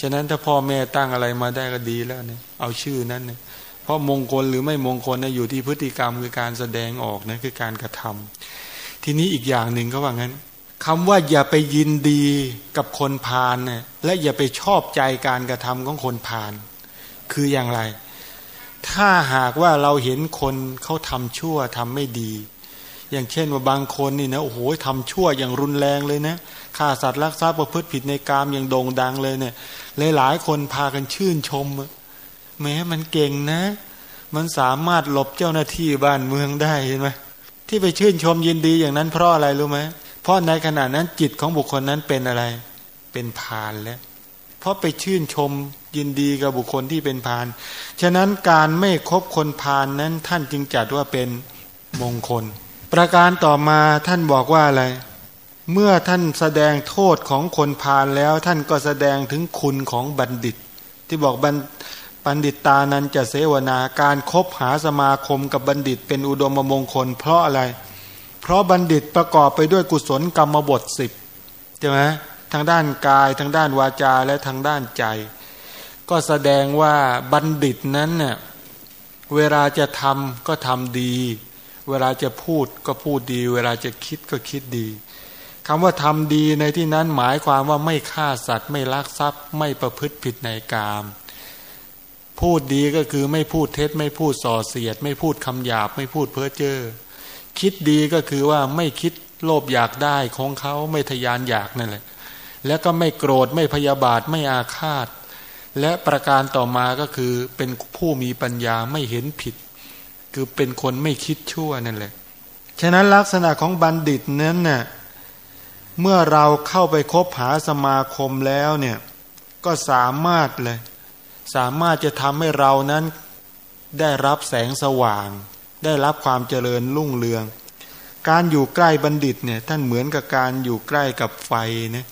ฉะนั้นถ้าพ่อแม่ตั้งอะไรมาได้ก็ดีแล้วเนี่ยเอาชื่อนั้นเนี่ยเพราะมงคลหรือไม่มงคลเนี่ยอยู่ที่พฤติกรรมคือการแสดงออกนะคือการกระทำทีนี้อีกอย่างหนึ่งก็ว่างั้นคำว่าอย่าไปยินดีกับคนพาลเนี่ยและอย่าไปชอบใจการกระทำของคนพาลคืออย่างไร ถ้าหากว่าเราเห็นคนเขาทำชั่วทำไม่ดี อย่างเช่นว่าบางคนนี่นะโอ้โหทำชั่วอย่างรุนแรงเลยนะฆ่าสัตว์ลักทรัพย์ประพฤติผิดในกามอย่างโด่งดังเลยเนี่ยหลายๆคนพากันชื่นชมแม้มันเก่งนะ มันสามารถหลบเจ้าหน้าที่บ้านเมืองได้เห็นไหมที่ไปชื่นชมยินดีอย่างนั้นเพราะอะไรรู้ไหมเพราะในขณะนั้นจิตของบุคคลนั้นเป็นอะไร เป็นพานแล้วเพราะไปชื่นชม ยินดีกับบุคคลที่เป็นพาน ฉะนั้นการไม่คบคนพานนั้นท่านจึงจัดว่าเป็นมงคล ประการต่อมาท่านบอกว่าอะไร เมื่อท่านแสดงโทษของคนพานแล้วท่านก็แสดงถึงคุณของบัณฑิต ที่บอกบัณบัณฑิตตานั้นจะเสวนาการครบหาสมาคมกับบัณฑิตเป็นอุดมมงคล เพราะอะไร เพราะบัณฑิตประกอบไปด้วยกุศลกรรมบทสิบใช่ไหมทางด้านกายทางด้านวาจาและทางด้านใจ ก็แสดงว่าบัณฑิตนั้นเน่ยเวลาจะทำก็ทำดี เวลาจะพูดก็พูดดี เวลาจะคิดก็คิดดีคำว่าทำดีในที่นั้นหมายความว่าไม่ฆ่าสัตว์ ไม่ลักทรัพย์ ไม่ประพฤติผิดในกาม พูดดีก็คือไม่พูดเท็จ ไม่พูดส่อเสียด ไม่พูดคำหยาบ ไม่พูดเพ้อเจ้อคิดดีก็คือว่าไม่คิดโลภอยากได้ของเขาไม่ทยานอยากนั่นแหละ แล้วก็ไม่โกรธไม่พยาบาทไม่อาฆาต และประการต่อมาก็คือเป็นผู้มีปัญญาไม่เห็นผิด คือเป็นคนไม่คิดชั่วนั่นแหละ ฉะนั้นลักษณะของบัณฑิตนั้นเน่ยเมื่อเราเข้าไปคบหาสมาคมแล้วเนี่ยก็สามารถเลย สามารถจะทำให้เรานั้นได้รับแสงสว่าง ได้รับความเจริญรุ่งเรือง การอยู่ใกล้บัณฑิตเนี่ยท่านเหมือนกับการอยู่ใกล้กับไฟนะ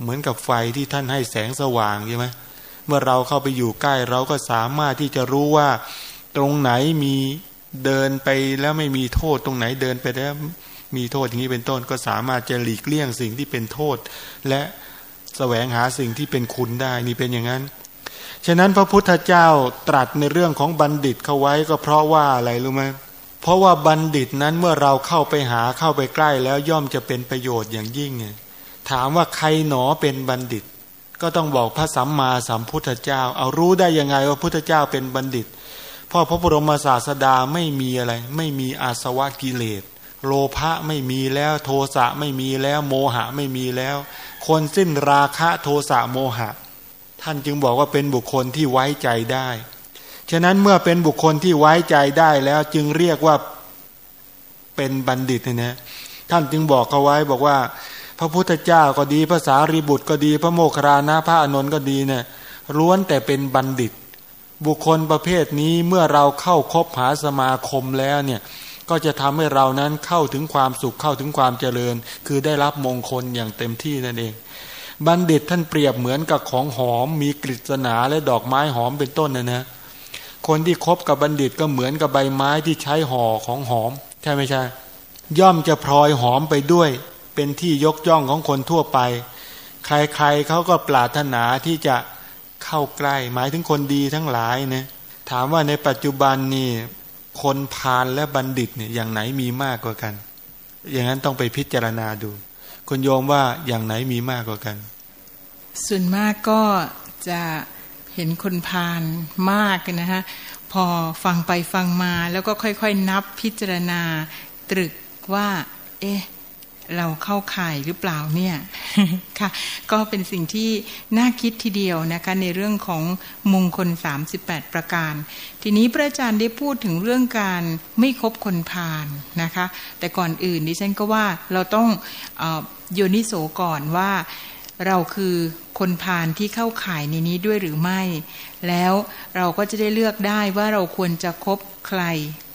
เหมือนกับไฟที่ท่านให้แสงสว่างใช่ไหม เมื่อเราเข้าไปอยู่ใกล้เราก็สามารถที่จะรู้ว่า ตรงไหนมีเดินไปแล้วไม่มีโทษตรงไหนเดินไปแล้วมีโทษอย่างนี้เป็นต้นก็สามารถจะหลีกเลี่ยงสิ่งที่เป็นโทษ และแสวงหาสิ่งที่เป็นคุณได้นี่เป็นอย่างนั้น ฉะนั้นพระพุทธเจ้าตรัสในเรื่องของบัณฑิตเข้าไว้ก็เพราะว่าอะไรรู้ไหมเพราะว่าบัณฑิตนั้นเมื่อเราเข้าไปหาเข้าไปใกล้แล้วย่อมจะเป็นประโยชน์อย่างยิ่งไงถามว่าใครหนอเป็นบัณฑิต ก็ต้องบอกพระสัมมาสัมพุทธเจ้า เอารู้ได้ยังไงว่าพุทธเจ้าเป็นบัณฑิตเพราะพระบรมศาสดาไม่มีอะไร ไม่มีอาสวะกิเลส โลภะไม่มีแล้วโทสะไม่มีแล้ว โมหะไม่มีแล้ว คนสิ้นราคะโทสะโมหะ ท่านจึงบอกว่าเป็นบุคคลที่ไว้ใจได้ ฉะนั้นเมื่อเป็นบุคคลที่ไว้ใจได้แล้วจึงเรียกว่าเป็นบัณฑิตนะท่านจึงบอกเขาไว้บอกว่า พระพุทธเจ้าก็ดีภาษารีบุตรก็ดี พระโมคครานะพระอนนท์ก็ดีเนี่ยล้วนแต่เป็นบัณฑิต บุคคลประเภทนี้เมื่อเราเข้าคบหาสมาคมแล้วเนี่ยก็จะทำให้เรานั้นเข้าถึงความสุขเข้าถึงความเจริญ คือได้รับมงคลอย่างเต็มที่นั่นเอง บัณฑิตท่านเปรียบเหมือนกับของหอมมีกฤษณาและดอกไม้หอมเป็นต้นนะนะคนที่คบกับบัณฑิตก็เหมือนกับใบไม้ที่ใช้ห่อของหอม ใช่ไหมใช่ย่อมจะพลอยหอมไปด้วย เป็นที่ยกย่องของคนทั่วไป ใครๆเขาก็ปรารถนาที่จะเข้าใกล้ หมายถึงคนดีทั้งหลายนะถามว่าในปัจจุบันนี่คนพาลและบัณฑิตเนี่ยอย่างไหนมีมากกว่ากัน อย่างนั้นต้องไปพิจารณาดู คุณโยมว่าอย่างไหนมีมากกว่ากัน ส่วนมากก็จะเห็นคนพาลมากนะฮะพอฟังไปฟังมาแล้วก็ค่อยๆนับพิจารณาตรึกว่า เอ๊ะ เราเข้าข่ายหรือเปล่าเนี่ยค่ะ ก็เป็นสิ่งที่น่าคิดทีเดียวนะคะในเรื่องของมงคล 38 ประการ ทีนี้พระอาจารย์ได้พูดถึงเรื่องการไม่คบคนพาลนะคะ แต่ก่อนอื่นดิฉันก็ว่าเราต้องโยนิโสก่อนว่าเราคือคนพาลที่เข้าข่ายในนี้ด้วยหรือไม่ แล้วเราก็จะได้เลือกได้ว่าเราควรจะคบใคร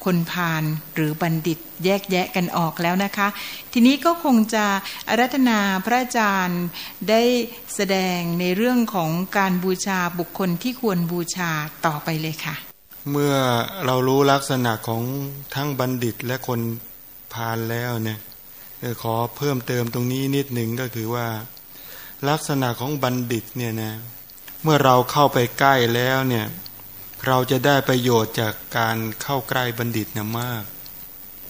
คนพาลหรือบัณฑิตแยกแยะกันออกแล้วนะคะ ทีนี้ก็คงจะอารัธนาพระอาจารย์ได้แสดงในเรื่องของการบูชาบุคคลที่ควรบูชาต่อไปเลยค่ะ เมื่อเรารู้ลักษณะของทั้งบัณฑิตและคนพาลแล้วเนี่ยขอเพิ่มเติมตรงนี้นิดหนึ่งก็คือว่า ลักษณะของบัณฑิตเนี่ยนะเมื่อเราเข้าไปใกล้แล้วเนี่ย เราจะได้ประโยชน์จากการเข้าใกล้บัณฑิตนะมาก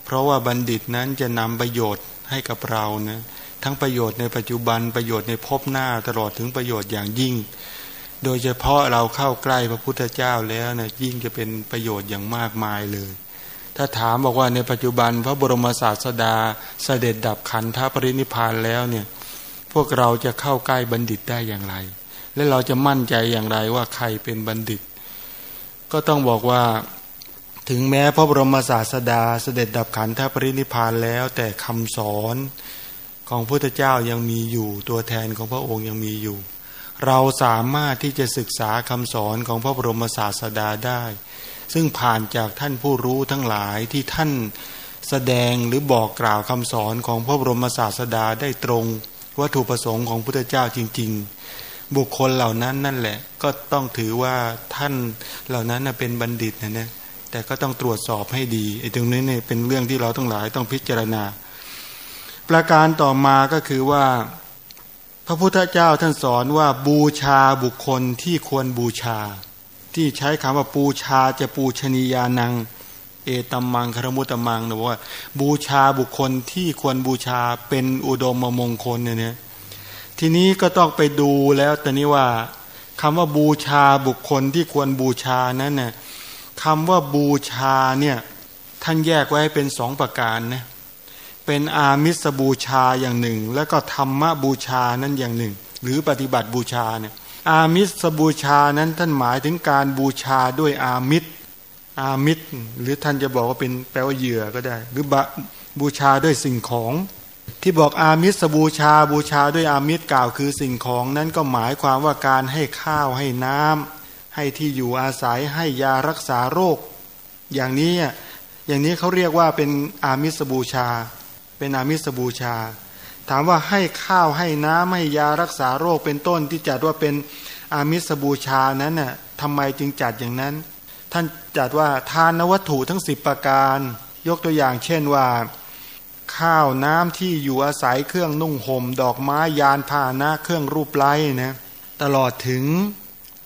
เพราะว่าบัณฑิตนั้นจะนำประโยชน์ให้กับเรานะทั้งประโยชน์ในปัจจุบันประโยชน์ในภพหน้าตลอดถึงประโยชน์อย่างยิ่ง โดยเฉพาะเราเข้าใกล้พระพุทธเจ้าแล้วนะยิ่งจะเป็นประโยชน์อย่างมากมายเลย ถ้าถามบอกว่าในปัจจุบันพระบรมศาสดาเสด็จดับขันธปรินิพานแล้วเนี่ยพวกเราจะเข้าใกล้บัณฑิตได้อย่างไร และเราจะมั่นใจอย่างไรว่าใครเป็นบัณฑิต ก็ต้องบอกว่าถึงแม้พระบรมศาสดาเสด็จดับขันธปรินิพานแล้วแต่คำสอนของพุทธเจ้ายังมีอยู่ตัวแทนของพระองค์ยังมีอยู่ เราสามารถที่จะศึกษาคำสอนของพระบรมศาสดาได้ ซึ่งผ่านจากท่านผู้รู้ทั้งหลายที่ท่านแสดงหรือบอกกล่าวคำสอนของพระบรมศาสดาได้ตรงวัตถุประสงค์ของพุทธเจ้าจริง ๆ บุคคลเหล่านั้นนั่นแหละ ก็ต้องถือว่าท่านเหล่านั้นเป็นบัณฑิตนะเนี่ยแต่ก็ต้องตรวจสอบให้ดีไอ้ตรงนี้เนี่ยเป็นเรื่องที่เราต้องหลายต้องพิจารณา ประการต่อมาก็คือว่า พระพุทธเจ้าท่านสอนว่าบูชาบุคคลที่ควรบูชา ที่ใช้คำว่าปูชาจะปูชนียานัง เอตัมมังคารมุตตมังนะว่า บูชาบุคคลที่ควรบูชาเป็นอุดมมงคลเนี่ย ทีนี้ก็ต้องไปดูแล้วแต่นี้ว่าคำว่าบูชาบุคคลที่ควรบูชานั้นน่ยคำว่าบูชาเนี่ยท่านแยกไว้เป็นสองประการนะเป็นอามิสบูชาอย่างหนึ่ง แล้วก็ธรรมบูชานั้นอย่างหนึ่ง หรือปฏิบัติบูชาเนี่ยอามิสบูชานั้นท่านหมายถึงการบูชาด้วยอามิตรอามิตรหรือท่านจะบอกว่าเป็นแปลว่าเหยื่อก็ได้ หรือบูชาด้วยสิ่งของ ที่บอกอามิสบูชาบูชาด้วยอามิสกล่าวคือสิ่งของนั้นก็หมายความว่าการให้ข้าวให้น้ำให้ที่อยู่อาศัยให้ยารักษาโรค อย่างนี้อย่างนี้เขาเรียกว่าเป็นอามิสบูชา เป็นอามิสบูชา ถามว่าให้ข้าวให้น้ำให้ยารักษาโรคเป็นต้นที่จัดว่าเป็นอามิสบูชานั้นน่ะทำไมจึงจัดอย่างนั้น ท่านจัดว่าทานวัตถุทั้งสิบประการ ยกตัวอย่างเช่นว่า ข้าวน้ำที่อยู่อาศัยเครื่องนุ่งหม่ม ดอกไม้ยานพาหนะเครื่องรูปไล้นะตลอดถึง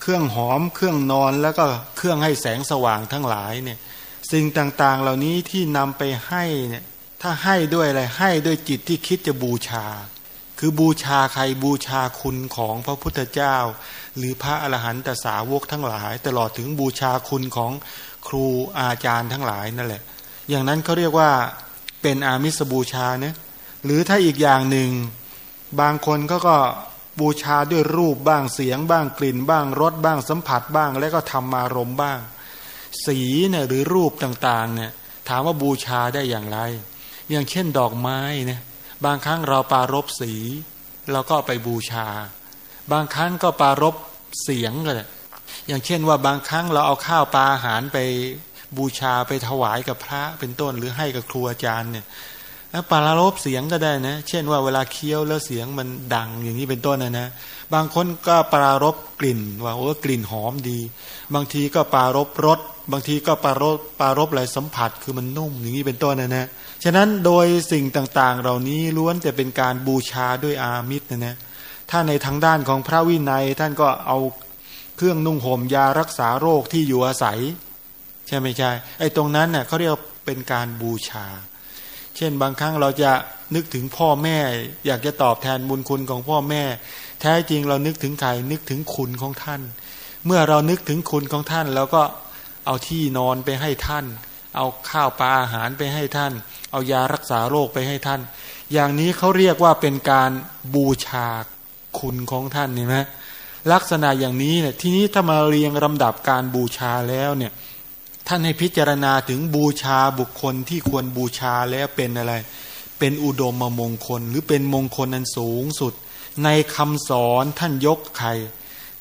เครื่องหอมเครื่องนอนแล้วก็เครื่องให้แสงสว่างทั้งหลายเนี่ยสิ่งต่างๆเหล่านี้ที่นำไปให้เนี่ยถ้าให้ด้วยอะไรให้ด้วยจิตที่คิดจะบูชา คือบูชาใครบูชาคุณของพระพุทธเจ้า หรือพระอรหันตสาวกทั้งหลาย ตลอดถึงบูชาคุณของครูอาจารย์ทั้งหลายนั่นแหละ อย่างนั้นเขาเรียกว่า เป็นอามิสบูชานะหรือถ้าอีกอย่างหนึ่ง บางคนก็ก็บูชาด้วยรูปบ้างเสียงบ้างกลิ่นบ้างรสบ้างสัมผัสบ้าง แล้วก็ทำมารมบ้าง สีเนี่ยหรือรูปต่างๆเนี่ยถามว่าบูชาได้อย่างไร อย่างเช่นดอกไม้เนี่ยบางครั้งเราปารบสีเราก็ไปบูชา บางครั้งก็ปารบเสียงก็อย่างเช่นว่าบางครั้งเราเอาข้าวปลาอาหารไป บูชาไปถวายกับพระเป็นต้นหรือให้กับครูอาจารย์เนี่ยปาราลบเสียงก็ได้นะ เช่นว่าเวลาเคี้ยวแล้วเสียงมันดังอย่างนี้เป็นต้นนะนะ บางคนก็ปรารบกลิ่นว่าโอ้กลิ่นหอมดี บางทีก็ปรารบรสบางทีก็ปรารบปรารบอะไรสัมผัสคือมันนุ่มอย่างนี้เป็นต้นนะนะฉะนั้นโดยสิ่งต่างๆ เหล่านี้ล้วนแต่เป็นการบูชาด้วยอามิตรนะนะถ้าในทางด้านของพระวินัยท่านก็เอาเครื่องนุ่งห่มยารักษาโรคที่อยู่อาศัย ใช่ไม่ใช่ไอ้ตรงนั้นเน่ยเขาเรียกเป็นการบูชา เช่นบางครั้งเราจะนึกถึงพ่อแม่ อยากจะตอบแทนบุญคุณของพ่อแม่ แท้จริงเรานึกถึงใครนึกถึงคุณของท่าน เมื่อเรานึกถึงคุณของท่านเราก็เอาที่นอนไปให้ท่าน เอาข้าวปลาอาหารไปให้ท่าน เอายารักษาโรคไปให้ท่าน อย่างนี้เขาเรียกว่าเป็นการบูชาคุณของท่านเห็นไหมลักษณะอย่างนี้เนี่ยทีนี้ถ้ามาเรียงลำดับการบูชาแล้วเนี่ย ท่านให้พิจารณาถึงบูชาบุคคลที่ควรบูชาแล้วเป็นอะไร เป็นอุดมมงคล หรือเป็นมงคลอันสูงสุด ในคำสอนท่านยกใคร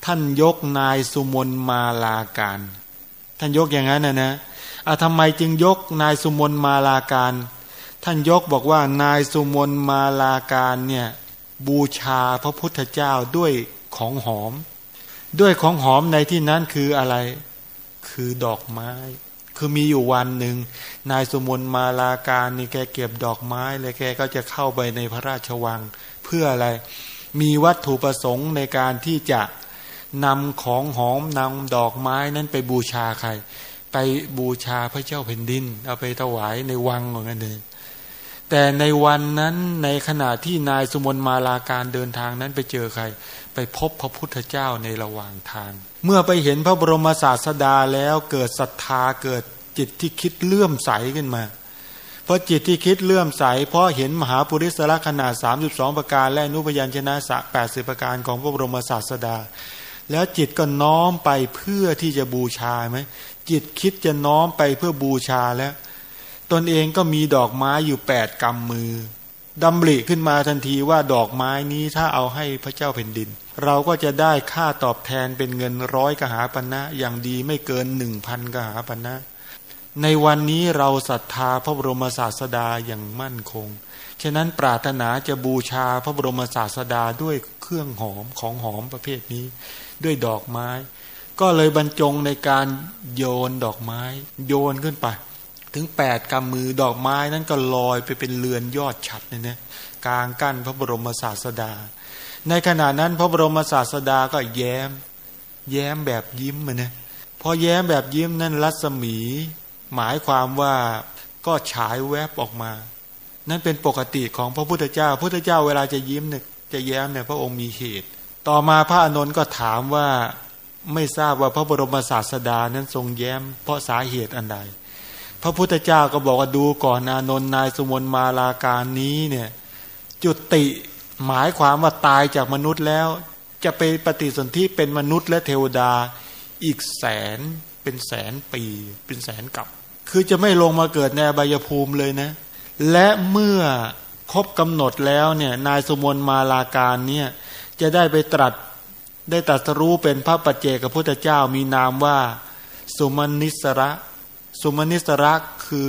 ท่านยกนายสุมนมาลาการ ท่านยกอย่างนั้นนะนะอะทำไมจึงยกนายสุมนมาลาการ ท่านยกบอกว่านายสุมนมาลาการเนี่ยบูชาพระพุทธเจ้าด้วยของหอม ด้วยของหอมในที่นั้นคืออะไร คือดอกไม้ คือมีอยู่วันหนึ่ง นายสมุนมาลาการนี่แกเก็บดอกไม้เลยแกก็จะเข้าไปในพระราชวัง เพื่ออะไร มีวัตถุประสงค์ในการที่จะนำของหอมนำดอกไม้นั้นไปบูชาใคร ไปบูชาพระเจ้าแผ่นดิน เอาไปถวายในวังของกันเอง แต่ในวันนั้นในขณะที่นายสมนมาลาการเดินทางนั้นไปเจอใคร ไปพบพระพุทธเจ้าในระหว่างทาง เมื่อไปเห็นพระบรมศาสดาแล้วเกิดศรัทธาเกิดจิตที่คิดเลื่อมใสขึ้นมา เพราะจิตที่คิดเลื่อมใส เพราะเห็นมหาปุริสละขนาด 32 ประการ และนุพยัญชนะสะ80 ประการของพระบรมศาสดา แล้วจิตก็น้อมไปเพื่อที่จะบูชาไหมจิตคิดจะน้อมไปเพื่อบูชาแล้ว ตนเองก็มีดอกไม้อยู่แปดกำมือดำริขึ้นมาทันทีว่าดอกไม้นี้ถ้าเอาให้พระเจ้าแผ่นดิน เราก็จะได้ค่าตอบแทนเป็นเงินร้อยกหาปณะนะอย่างดีไม่เกินหนึ่งพันกหาปณะนะ ในวันนี้เราศรัทธาพระบรมศาสดาอย่างมั่นคง ฉะนั้นปรารถนาจะบูชาพระบรมศาสดาด้วยเครื่องหอมของหอมประเภทนี้ ด้วยดอกไม้ ก็เลยบรรจงในการโยนดอกไม้ โยนขึ้นไป ถึงแปดกำมือดอกไม้นั้นก็ลอยไปเป็นเรือนยอดฉัดเนี่ยนะกลางกั้นพระบรมศาสดา ในขณะนั้นพระบรมศาสดาก็แย้ม แย้มแบบยิ้มมันนะพอแย้มแบบยิ้มนั้นรัศมี หมายความว่าก็ฉายแวบออกมา นั่นเป็นปกติของพระพุทธเจ้าพระพุทธเจ้าเวลาจะยิ้มเนี่ยจะแย้มเนี่ยพระองค์มีเหตุ ต่อมาพระอนุนก็ถามว่าไม่ทราบว่าพระบรมศาสดานั้นทรงแย้ม เพราะสาเหตุอันใด พระพุทธเจ้าก็บอกว่าดูก่อนนานนนายสุมนมาลาการนี้เนี่ย จุติหมายความว่าตายจากมนุษย์แล้ว จะไปปฏิสนธิเป็นมนุษย์และเทวดาอีกแสนเป็นแสนปีเป็นแสนกับ คือจะไม่ลงมาเกิดในบายภูมิเลยนะ และเมื่อครบกำหนดแล้วเนี่ยนายสุมนมาลาการเนี่ยจะได้ไปตรัสได้ตรัสรู้เป็นพระปัจเจกพุทธเจ้ามีนามว่า สุมนิสระ สุมนิสรักคือ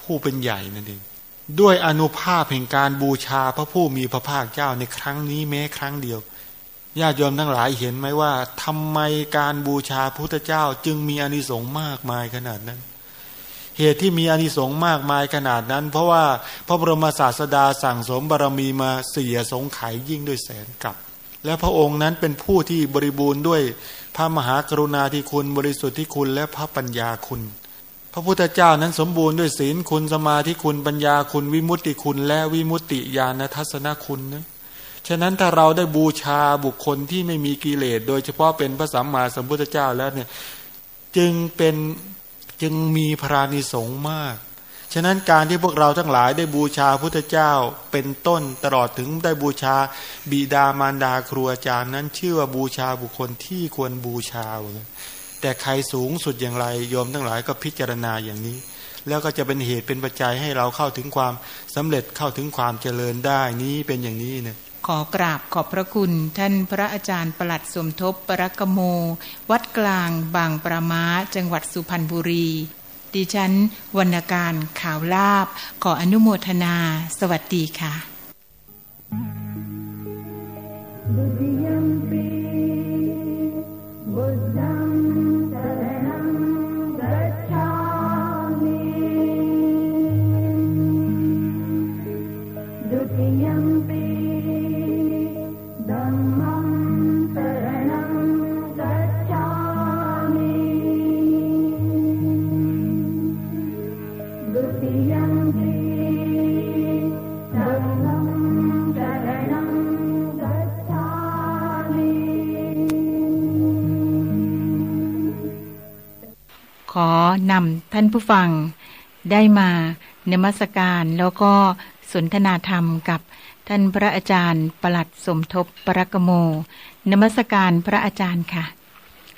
ผู้เป็นใหญ่นั่นเองด้วยอนุภาพแห่งการบูชาพระผู้มีพระภาคเจ้าในครั้งนี้แม้ครั้งเดียวญาติโยมทั้งหลายเห็นไหมว่าทำไมการบูชาพระพุทธเจ้าจึงมีอนิสงส์มากมายขนาดนั้น เหตุที่มีอนิสงส์มากมายขนาดนั้น เพราะว่าพระบรมศาสดาสั่งสมบารมีมาเสียสงไขยิ่งด้วยแสนกับ และพระองค์นั้นเป็นผู้ที่บริบูรณ์ด้วยพระมหากรุณาธิคุณบริสุทธิ์ที่คุณและพระปัญญาคุณ พระพุทธเจ้านั้นสมบูรณ์ด้วยศีลคุณสมาธิคุณปัญญาคุณวิมุตติคุณและวิมุตติญาณทัศนคุณนะฉะนั้นถ้าเราได้บูชาบุคคลที่ไม่มีกิเลส โดยเฉพาะเป็นพระสัมมาสัมพุทธเจ้าแล้วเนี่ยจึงเป็นจึงมีพรานิสงฆ์มาก ฉะนั้นการที่พวกเราทั้งหลายได้บูชาพุทธเจ้าเป็นต้นตลอดถึงได้บูชาบิดามารดาครูอาจารย์นั้น ชื่อว่าบูชาบุคคลที่ควรบูชา แต่ใครสูงสุดอย่างไรโยมทั้งหลายก็พิจารณาอย่างนี้ แล้วก็จะเป็นเหตุเป็นปัจจัยให้เราเข้าถึงความสำเร็จเข้าถึงความเจริญได้นี้เป็นอย่างนี้เนี่ยขอกราบขอบพระคุณ ท่านพระอาจารย์ประหลัดสมทบปรกโม วัดกลางบางประมาจังหวัดสุพรรณบุรี ดิฉัน วรรณการข่าวลาบ ขออนุโมทนา สวัสดีค่ะ ขอนำท่านผู้ฟังได้มานมัสการแล้วก็ สนทนาธรรมกับท่านพระอาจารย์ประหลัดสมทบปรกโม นมัสการพระอาจารย์ค่ะ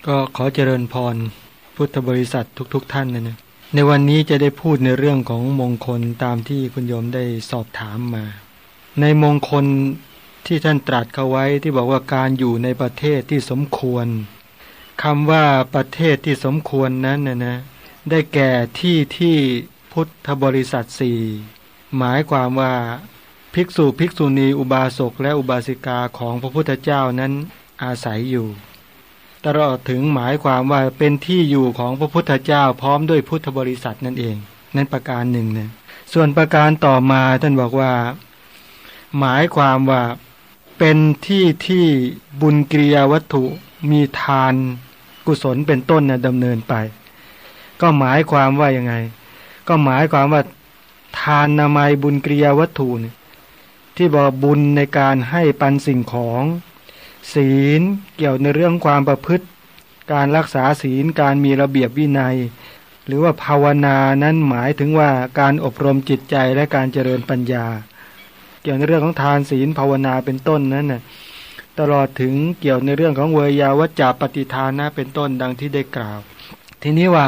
ก็ขอเจริญพรพุทธบริษัททุกๆทท่านนะนะในวันนี้จะได้พูดในเรื่องของมงคลตามที่คุณโยมได้สอบถามมา ในมงคลที่ท่านตรัสเขาไว้ที่บอกว่าการอยู่ในประเทศที่สมควรคำว่าประเทศที่สมควรนั้นนะนะได้แก่ที่ที่พุทธบริษัทสี่ หมายความว่าภิกษุภิกษุณีอุบาสกและอุบาสิกาของพระพุทธเจ้านั้นอาศัยอยู่ ตลอดถึงหมายความว่าเป็นที่อยู่ของพระพุทธเจ้าพร้อมด้วยพุทธบริษัทนั่นเอง นั่นประการหนึ่งนะส่วนประการต่อมาท่านบอกว่า หมายความว่าเป็นที่ที่บุญกิริยาวัตถุมีทานกุศลเป็นต้นนะดำเนินไป ก็หมายความว่ายังไง ก็หมายความว่า ทานนามัยบุญกิริยาวัตถุเนี่ยที่บอกบุญในการให้ปันสิ่งของ ศีลเกี่ยวในเรื่องความประพฤติ การรักษาศีลการมีระเบียบวินัย หรือว่าภาวนานั้นหมายถึงว่าการอบรมจิตใจและการเจริญปัญญา เกี่ยวในเรื่องของทานศีลภาวนาเป็นต้นนั้นน่ะตลอดถึงเกี่ยวในเรื่องของเวยาวัจจะปฏิทานะเป็นต้นดังที่ได้กล่าว ทีนี้ว่า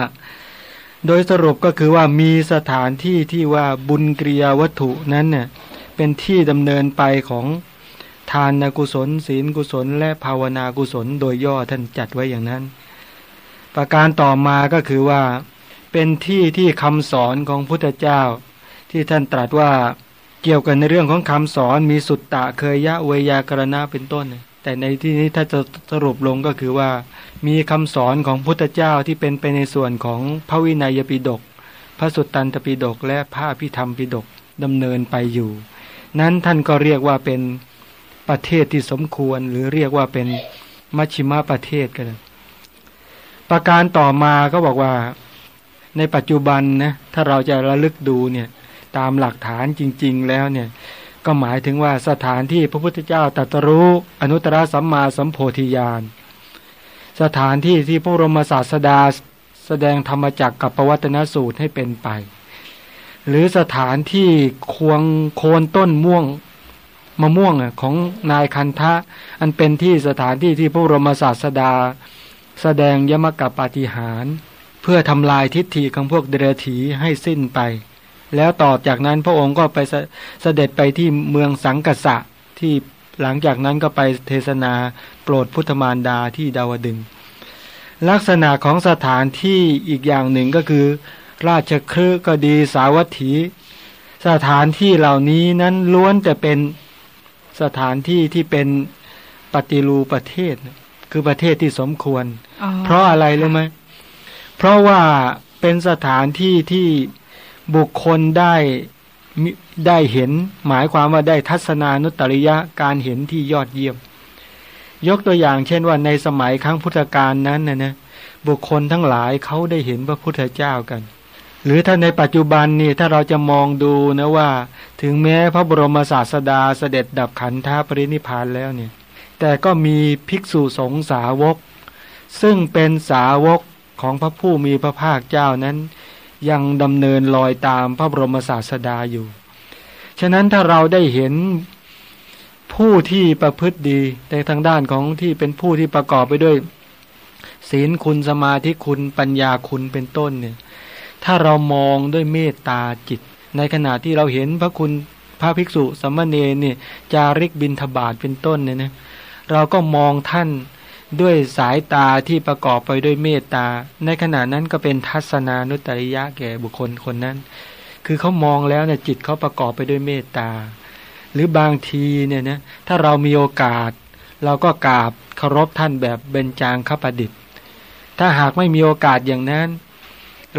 โดยสรุปก็คือว่ามีสถานที่ที่ว่าบุญกริยาวัตถุนั้นเนี่ยเป็นที่ดำเนินไปของทานกุศล ศีลกุศล และภาวนากุศล โดยย่อท่านจัดไว้อย่างนั้น ประการต่อมาก็คือว่าเป็นที่ที่คำสอนของพุทธเจ้า ที่ท่านตรัสว่าเกี่ยวกันในเรื่องของคำสอนมีสุตตะเคยยะเวยากรณะเป็นต้น แต่ในที่นี้ถ้าจะสรุปลงก็คือว่า มีคำสอนของพุทธเจ้าที่เป็นไปในส่วนของพระวินัยปิฎกพระสุตตันตปิฎกและพระพิธรรมปิฎกดำเนินไปอยู่ นั้นท่านก็เรียกว่าเป็นประเทศที่สมควร หรือเรียกว่าเป็นมัชชิมะประเทศกันประการต่อมาก็บอกว่าในปัจจุบันนะถ้าเราจะระลึกดูเนี่ยตามหลักฐานจริง ๆ แล้วเนี่ย ก็หมายถึงว่าสถานที่พระพุทธเจ้าตรัสรู้อนุตตรสัมมาสัมโพธิญาณสถานที่ที่พระบรมศาสดาแสดงธรรมจักกับปวัตนสูตรให้เป็นไป หรือสถานที่ควงโคนต้นม่วงมะม่วงของนายคันทะ อันเป็นที่สถานที่ที่พระบรมศาสดา แสดงยมกับปาฏิหาร เพื่อทำลายทิฏฐิของพวกเดรธีให้สิ้นไป แล้วต่อจากนั้นพระองค์ก็ไปเสด็จไปที่เมืองสังกษะที่หลังจากนั้นก็ไปเทศนาโปรดพุทธมารดาที่ดาวดึง ลักษณะของสถานที่อีกอย่างหนึ่งก็คือ ราชครืก็ดีสาวัตถี สถานที่เหล่านี้นั้นล้วนแต่เป็นสถานที่ที่เป็นปฏิรูประเทศ คือประเทศที่สมควร เพราะอะไรรู้ไหมเพราะว่าเป็นสถานที่ที่ บุคคลได้ได้เห็นหมายความว่าได้ทัศนานุตริยะการเห็นที่ยอดเยี่ยม ยกตัวอย่างเช่นว่าในสมัยครั้งพุทธกาลนั้นนะนะบุคคลทั้งหลายเขาได้เห็นพระพุทธเจ้ากัน หรือถ้าในปัจจุบันนี่ถ้าเราจะมองดูนะว่า ถึงแม้พระบรมศาสดาเสด็จดับขันธปรินิพานแล้วเนี่ย แต่ก็มีภิกษุสงฆ์สาวก ซึ่งเป็นสาวกของพระผู้มีพระภาคเจ้านั้น ยังดำเนินลอยตามพระบรมศาสดาอยู่ ฉะนั้นถ้าเราได้เห็นผู้ที่ประพฤติดีในทางด้านของที่เป็นผู้ที่ประกอบไปด้วย ศีลคุณสมาธิคุณปัญญาคุณเป็นต้นเนี่ย ถ้าเรามองด้วยเมตตาจิต ในขณะที่เราเห็นพระคุณพระภิกษุสมณเณรเนี่ยจาริกบินทบาทเป็นต้นเนี่ยนะเราก็มองท่าน ด้วยสายตาที่ประกอบไปด้วยเมตตา ในขณะนั้นก็เป็นทัศนานุตริยะแก่บุคคลคนนั้น คือเขามองแล้วเนี่ยจิตเขาประกอบไปด้วยเมตตา หรือบางทีเนี่ยนะถ้าเรามีโอกาส เราก็กราบเคารพท่านแบบเบญจางคประดิษฐ์ ถ้าหากไม่มีโอกาสอย่างนั้น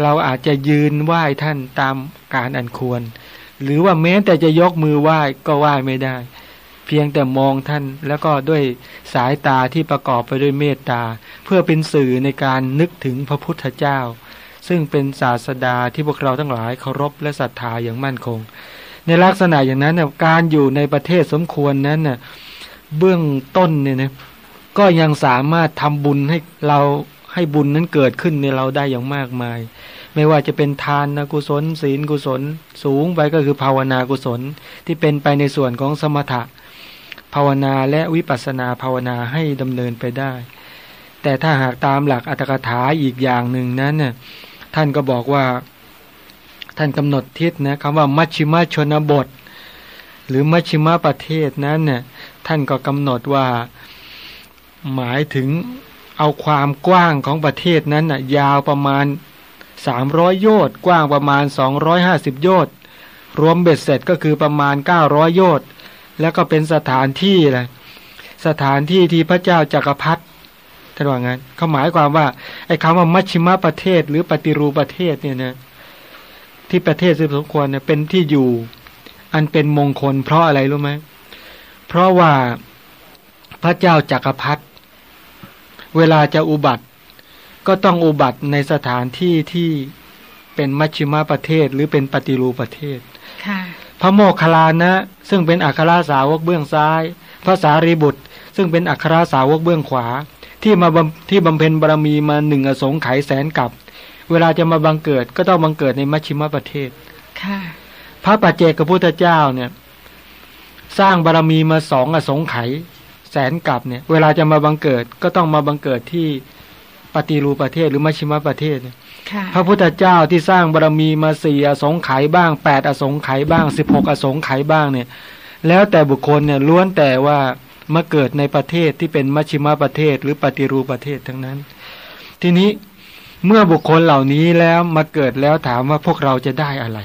เราอาจจะยืนไหว้ท่านตามการอันควร หรือว่าแม้แต่จะยกมือไหว้ก็ไหว้ไม่ได้ พียงแต่มองท่านแล้วก็ด้วยสายตาที่ประกอบไปด้วยเมตตา เพื่อเป็นสื่อในการนึกถึงพระพุทธเจ้า ซึ่งเป็นศาสดาที่พวกเราทั้งหลายเคารพและศรัทธาอย่างมั่นคง ในลักษณะอย่างนั้นการอยู่ในประเทศสมควรนั้นน่ะเบื้องต้นเนี่ยนะก็ยังสามารถทำบุญให้เราให้บุญนั้นเกิดขึ้นในเราได้อย่างมากมาย ไม่ว่าจะเป็นทานนกุศล ศีลกุศล สูงไปก็คือภาวนากุศลที่เป็นไปในส่วนของสมถะ ภาวนาและวิปัสนาภาวนาให้ดำเนินไปได้ แต่ถ้าหากตามหลักอัตถกถาอีกอย่างหนึ่งนั้นน่ยท่านก็บอกว่าท่านกำหนดทิศนะคำว่ามัชชิมชนบท หรือมัชชิมประเทศนั้นเนี่ยท่านก็กำหนดว่าหมายถึงเอาความกว้างของประเทศนั้นน่ะยาวประมาณสามร้อยโยชน์กว้างประมาณสองร้อยห้าสิบโยชน์รวมเบ็ดเสร็จก็คือประมาณเก้าร้อยโยชน์ แล้วก็เป็นสถานที่แหละสถานที่ที่พระเจ้าจักรพรรดิท่านว่างั้นเขาหมายความว่าไอ้คำว่ามัชชิมะประเทศ หรือปฏิรูประเทศเนี่ยนะที่ประเทศสมควรเนี่ยเป็นที่อยู่ อันเป็นมงคล เพราะอะไรรู้ไหมเพราะว่าพระเจ้าจักรพรรดิเวลาจะอุบัติ ก็ต้องอุบัติในสถานที่ที่เป็นมัชชิมะประเทศ หรือเป็นปฏิรูประเทศ พระโมคคัลลานะ ซึ่งเป็นอัครสาวกเบื้องซ้าย พระสารีบุตร ซึ่งเป็นอัครสาวกเบื้องขวา ที่มาที่บำเพ็ญบารมีมาหนึ่งอสงไขยแสนกับเวลาจะมาบังเกิดก็ต้องบังเกิดในมัชชิมะประเทศพระปัจเจกพุทธเจ้าเนี่ย สร้างบารมีมาสองอสงไขยแสนกับเนี่ย เวลาจะมาบังเกิดก็ต้องมาบังเกิดที่ปฏิรูประเทศหรือมัชชิมประเทศ พระพุทธเจ้าที่สร้างบารมีมาสี่อสงไขยบ้างแปดอสงไขยบ้างสิบหกอสงไขยบ้างเนี่ย แล้วแต่บุคคลเนี่ยล้วนแต่ว่ามาเกิดในประเทศที่เป็นมัชชิมประเทศหรือปฏิรูประเทศทั้งนั้น ทีนี้เมื่อบุคคลเหล่านี้แล้วมาเกิดแล้วถามว่าพวกเราจะได้อะไร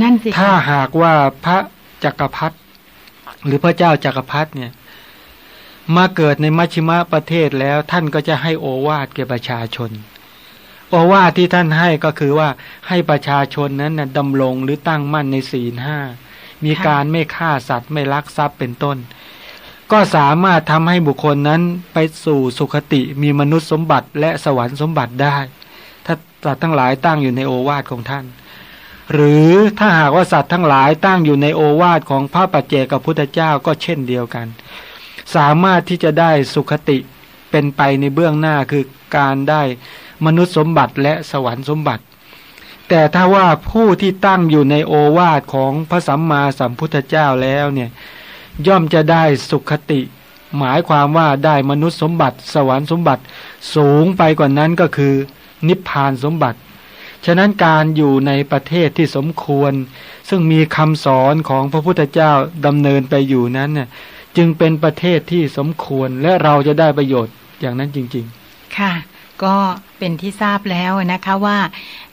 นั่นสิถ้าหากว่าพระจักรพรรดิหรือพระเจ้าจักรพรรดิเนี่ย มาเกิดในมัชชิมะประเทศแล้วท่านก็จะให้โอวาทแก่ประชาชน โอวาทที่ท่านให้ก็คือว่าให้ประชาชนนั้นดำรงหรือตั้งมั่นในศีลห้ามีการไม่ฆ่าสัตว์ไม่ลักทรัพย์เป็นต้น ก็สามารถทำให้บุคคลนั้นไปสู่สุคติมีมนุษย์สมบัติและสวรรค์สมบัติได้ ถ้าสัตว์ทั้งหลายตั้งอยู่ในโอวาทของท่าน หรือถ้าหากว่าสัตว์ทั้งหลายตั้งอยู่ในโอวาทของพระปัจเจกพุทธเจ้าก็เช่นเดียวกัน สามารถที่จะได้สุขติเป็นไปในเบื้องหน้าคือการได้ มนุษย์สมบัติและสวรรค์สมบัติ แต่ถ้าว่าผู้ที่ตั้งอยู่ในโอวาทของพระสัมมาสัมพุทธเจ้าแล้วเนี่ยย่อมจะได้สุขติ หมายความว่าได้มนุษย์สมบัติ สวรรค์สมบัติสูงไปกว่านั้นก็คือ นิพพานสมบัติ ฉะนั้นการอยู่ในประเทศที่สมควร ซึ่งมีคำสอนของพระพุทธเจ้าดำเนินไปอยู่นั้นเนี่ยจึงเป็นประเทศที่สมควรและเราจะได้ประโยชน์อย่างนั้นจริง ๆ ค่ะ ก็เป็นที่ทราบแล้วนะคะว่า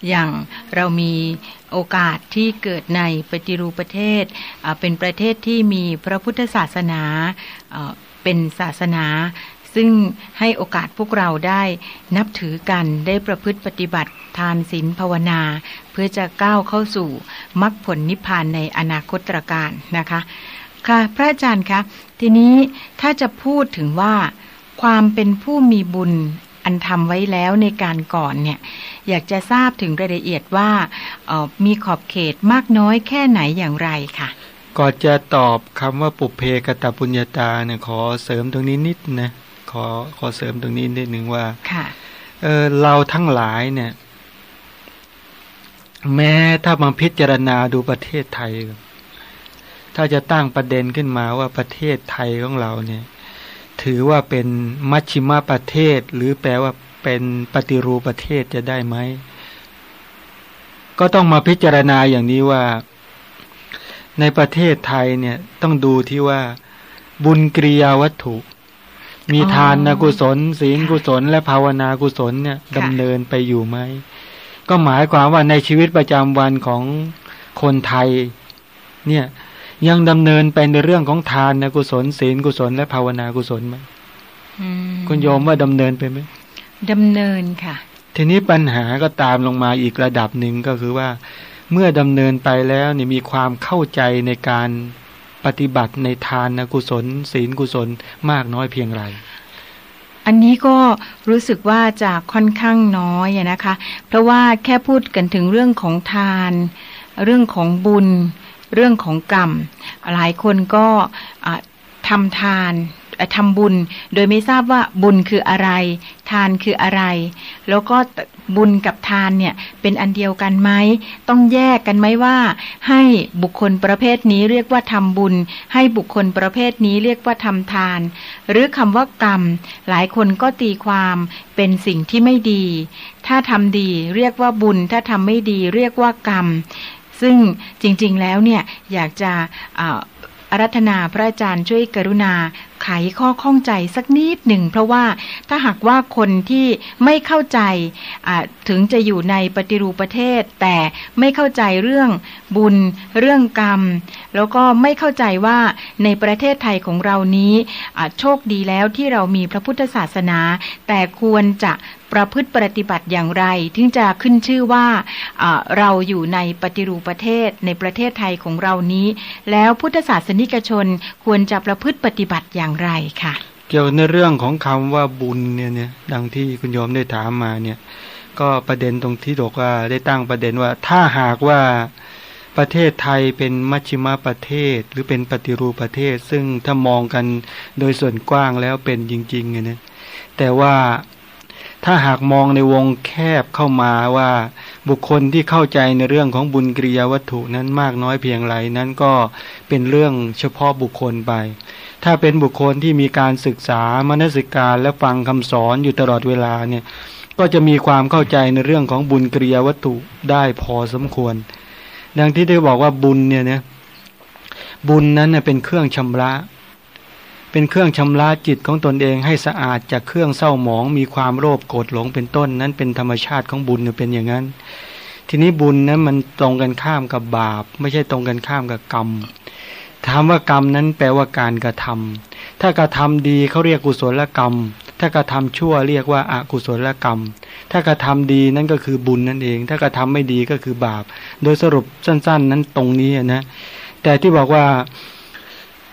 อย่างเรามีโอกาสที่เกิดในปฏิรูปประเทศ เป็นประเทศที่มีพระพุทธศาสนาเป็นศาสนา ซึ่งให้โอกาสพวกเราได้นับถือกันได้ประพฤติปฏิบัติทานศีลภาวนา เพื่อจะก้าวเข้าสู่มรรคผลนิพพานในอนาคตรการนะคะค่ะพระอาจารย์คะทีนี้ถ้าจะพูดถึงว่าความเป็นผู้มีบุญ อันทำไว้แล้วในการก่อนเนี่ยอยากจะทราบถึงรายละเอียดว่ามีขอบเขตมากน้อยแค่ไหนอย่างไรค่ะก่อนจะตอบคำว่าปุเพกตปุญญาตาเนี่ยขอเสริมตรงนี้นิดนะขอขอเสริมตรงนี้นิดหนึ่งว่าค่ะเออเราทั้งหลายเนี่ย แม้ถ้ามาพิจารณาดูประเทศไทย ถ้าจะตั้งประเด็นขึ้นมาว่าประเทศไทยของเราเนี่ย ถือว่าเป็นมัชชิมาประเทศ หรือแปลว่าเป็นปฏิรูปประเทศจะได้ไหม ก็ต้องมาพิจารณาอย่างนี้ว่า ในประเทศไทยเนี่ยต้องดูที่ว่า บุญกริยาวัตถุ มีทานนกุศล ศีลกุศล และภาวนากุศลเนี่ยดำเนินไปอยู่ไหม ก็หมายความว่าในชีวิตประจำวันของคนไทย เนี่ย ยังดำเนินไปในเรื่องของทานนะกุศลศีลกุศลและภาวนากุศลไหมคุณโยมว่าดำเนินไปไหมดำเนินค่ะ ทีนี้ปัญหาก็ตามลงมาอีกระดับหนึ่งก็คือว่า เมื่อดำเนินไปแล้วเนี่ยมีความเข้าใจในการปฏิบัติในทานนะกุศล ศีลกุศลมากน้อยเพียงไรอันนี้ก็รู้สึกว่าจะค่อนข้างน้อยนะคะ เพราะว่าแค่พูดกันถึงเรื่องของทาน เรื่องของบุญ เรื่องของกรรม หลายคนก็ทำทานทำบุญ โดยไม่ทราบว่าบุญคืออะไร ทานคืออะไร แล้วก็บุญกับทานเนี่ยเป็นอันเดียวกันไหมต้องแยกกันไหมว่า ให้บุคคลประเภทนี้เรียกว่าทำบุญ ให้บุคคลประเภทนี้เรียกว่าทำทาน หรือคำว่ากรรม หลายคนก็ตีความเป็นสิ่งที่ไม่ดี ถ้าทำดีเรียกว่าบุญ ถ้าทำไม่ดีเรียกว่ากรรม ซึ่งจริงๆแล้วเนี่ยอยากจะอารัธนาพระอาจารย์ช่วยกรุณาไขข้อข้องใจสักนิดหนึ่ง เพราะว่าถ้าหากว่าคนที่ไม่เข้าใจถึงจะอยู่ในปฏิรูปประเทศ แต่ไม่เข้าใจเรื่องบุญ เรื่องกรรม แล้วก็ไม่เข้าใจว่าในประเทศไทยของเรานี้โชคดีแล้วที่เรามีพระพุทธศาสนา แต่ควรจะ ประพฤติปฏิบัติอย่างไร ถึงจะขึ้นชื่อว่าเราอยู่ในปฏิรูปประเทศในประเทศไทยของเรานี้ แล้วพุทธศาสนิกชนควรจะประพฤติปฏิบัติอย่างไรค่ะ เกี่ยวในเรื่องของคำว่าบุญเนี่ยเนี่ยดังที่คุณโยมได้ถามมาเนี่ย ก็ประเด็นตรงที่บอกว่าได้ตั้งประเด็นว่าถ้าหากว่าประเทศไทยเป็นมัชชิมประเทศหรือเป็นปฏิรูปประเทศ ซึ่งถ้ามองกันโดยส่วนกว้างแล้วเป็นจริงๆเนี่ยแต่ว่า ถ้าหากมองในวงแคบเข้ามาว่าบุคคลที่เข้าใจในเรื่องของบุญกิริยาวัตถุนั้นมากน้อยเพียงไรนั้นก็เป็นเรื่องเฉพาะบุคคลไป ถ้าเป็นบุคคลที่มีการศึกษามนสิการและฟังคำสอนอยู่ตลอดเวลาเนี่ยก็จะมีความเข้าใจในเรื่องของบุญกิริยาวัตถุได้พอสมควร ดังที่ได้บอกว่าบุญเนี่ยเนี่ยบุญนั้นเป็นเครื่องชำระ เป็นเครื่องชำระจิตของตนเองให้สะอาดจากเครื่องเศร้าหมอง มีความโลภโกรธหลงเป็นต้นนั้นเป็นธรรมชาติของบุญเป็นอย่างนั้น ทีนี้บุญนั้นมันตรงกันข้ามกับบาป ไม่ใช่ตรงกันข้ามกับกรรมถามว่ากรรมนั้นแปลว่าการกระทำถ้ากระทำดีเขาเรียกกุศลกรรม ถ้ากระทำชั่วเรียกว่าอากุศลกรรม ถ้ากระทำดีนั่นก็คือบุญนั่นเอง ถ้ากระทำไม่ดีก็คือบาป โดยสรุปสั้น ๆ นั้นตรงนี้นะแต่ที่บอกว่า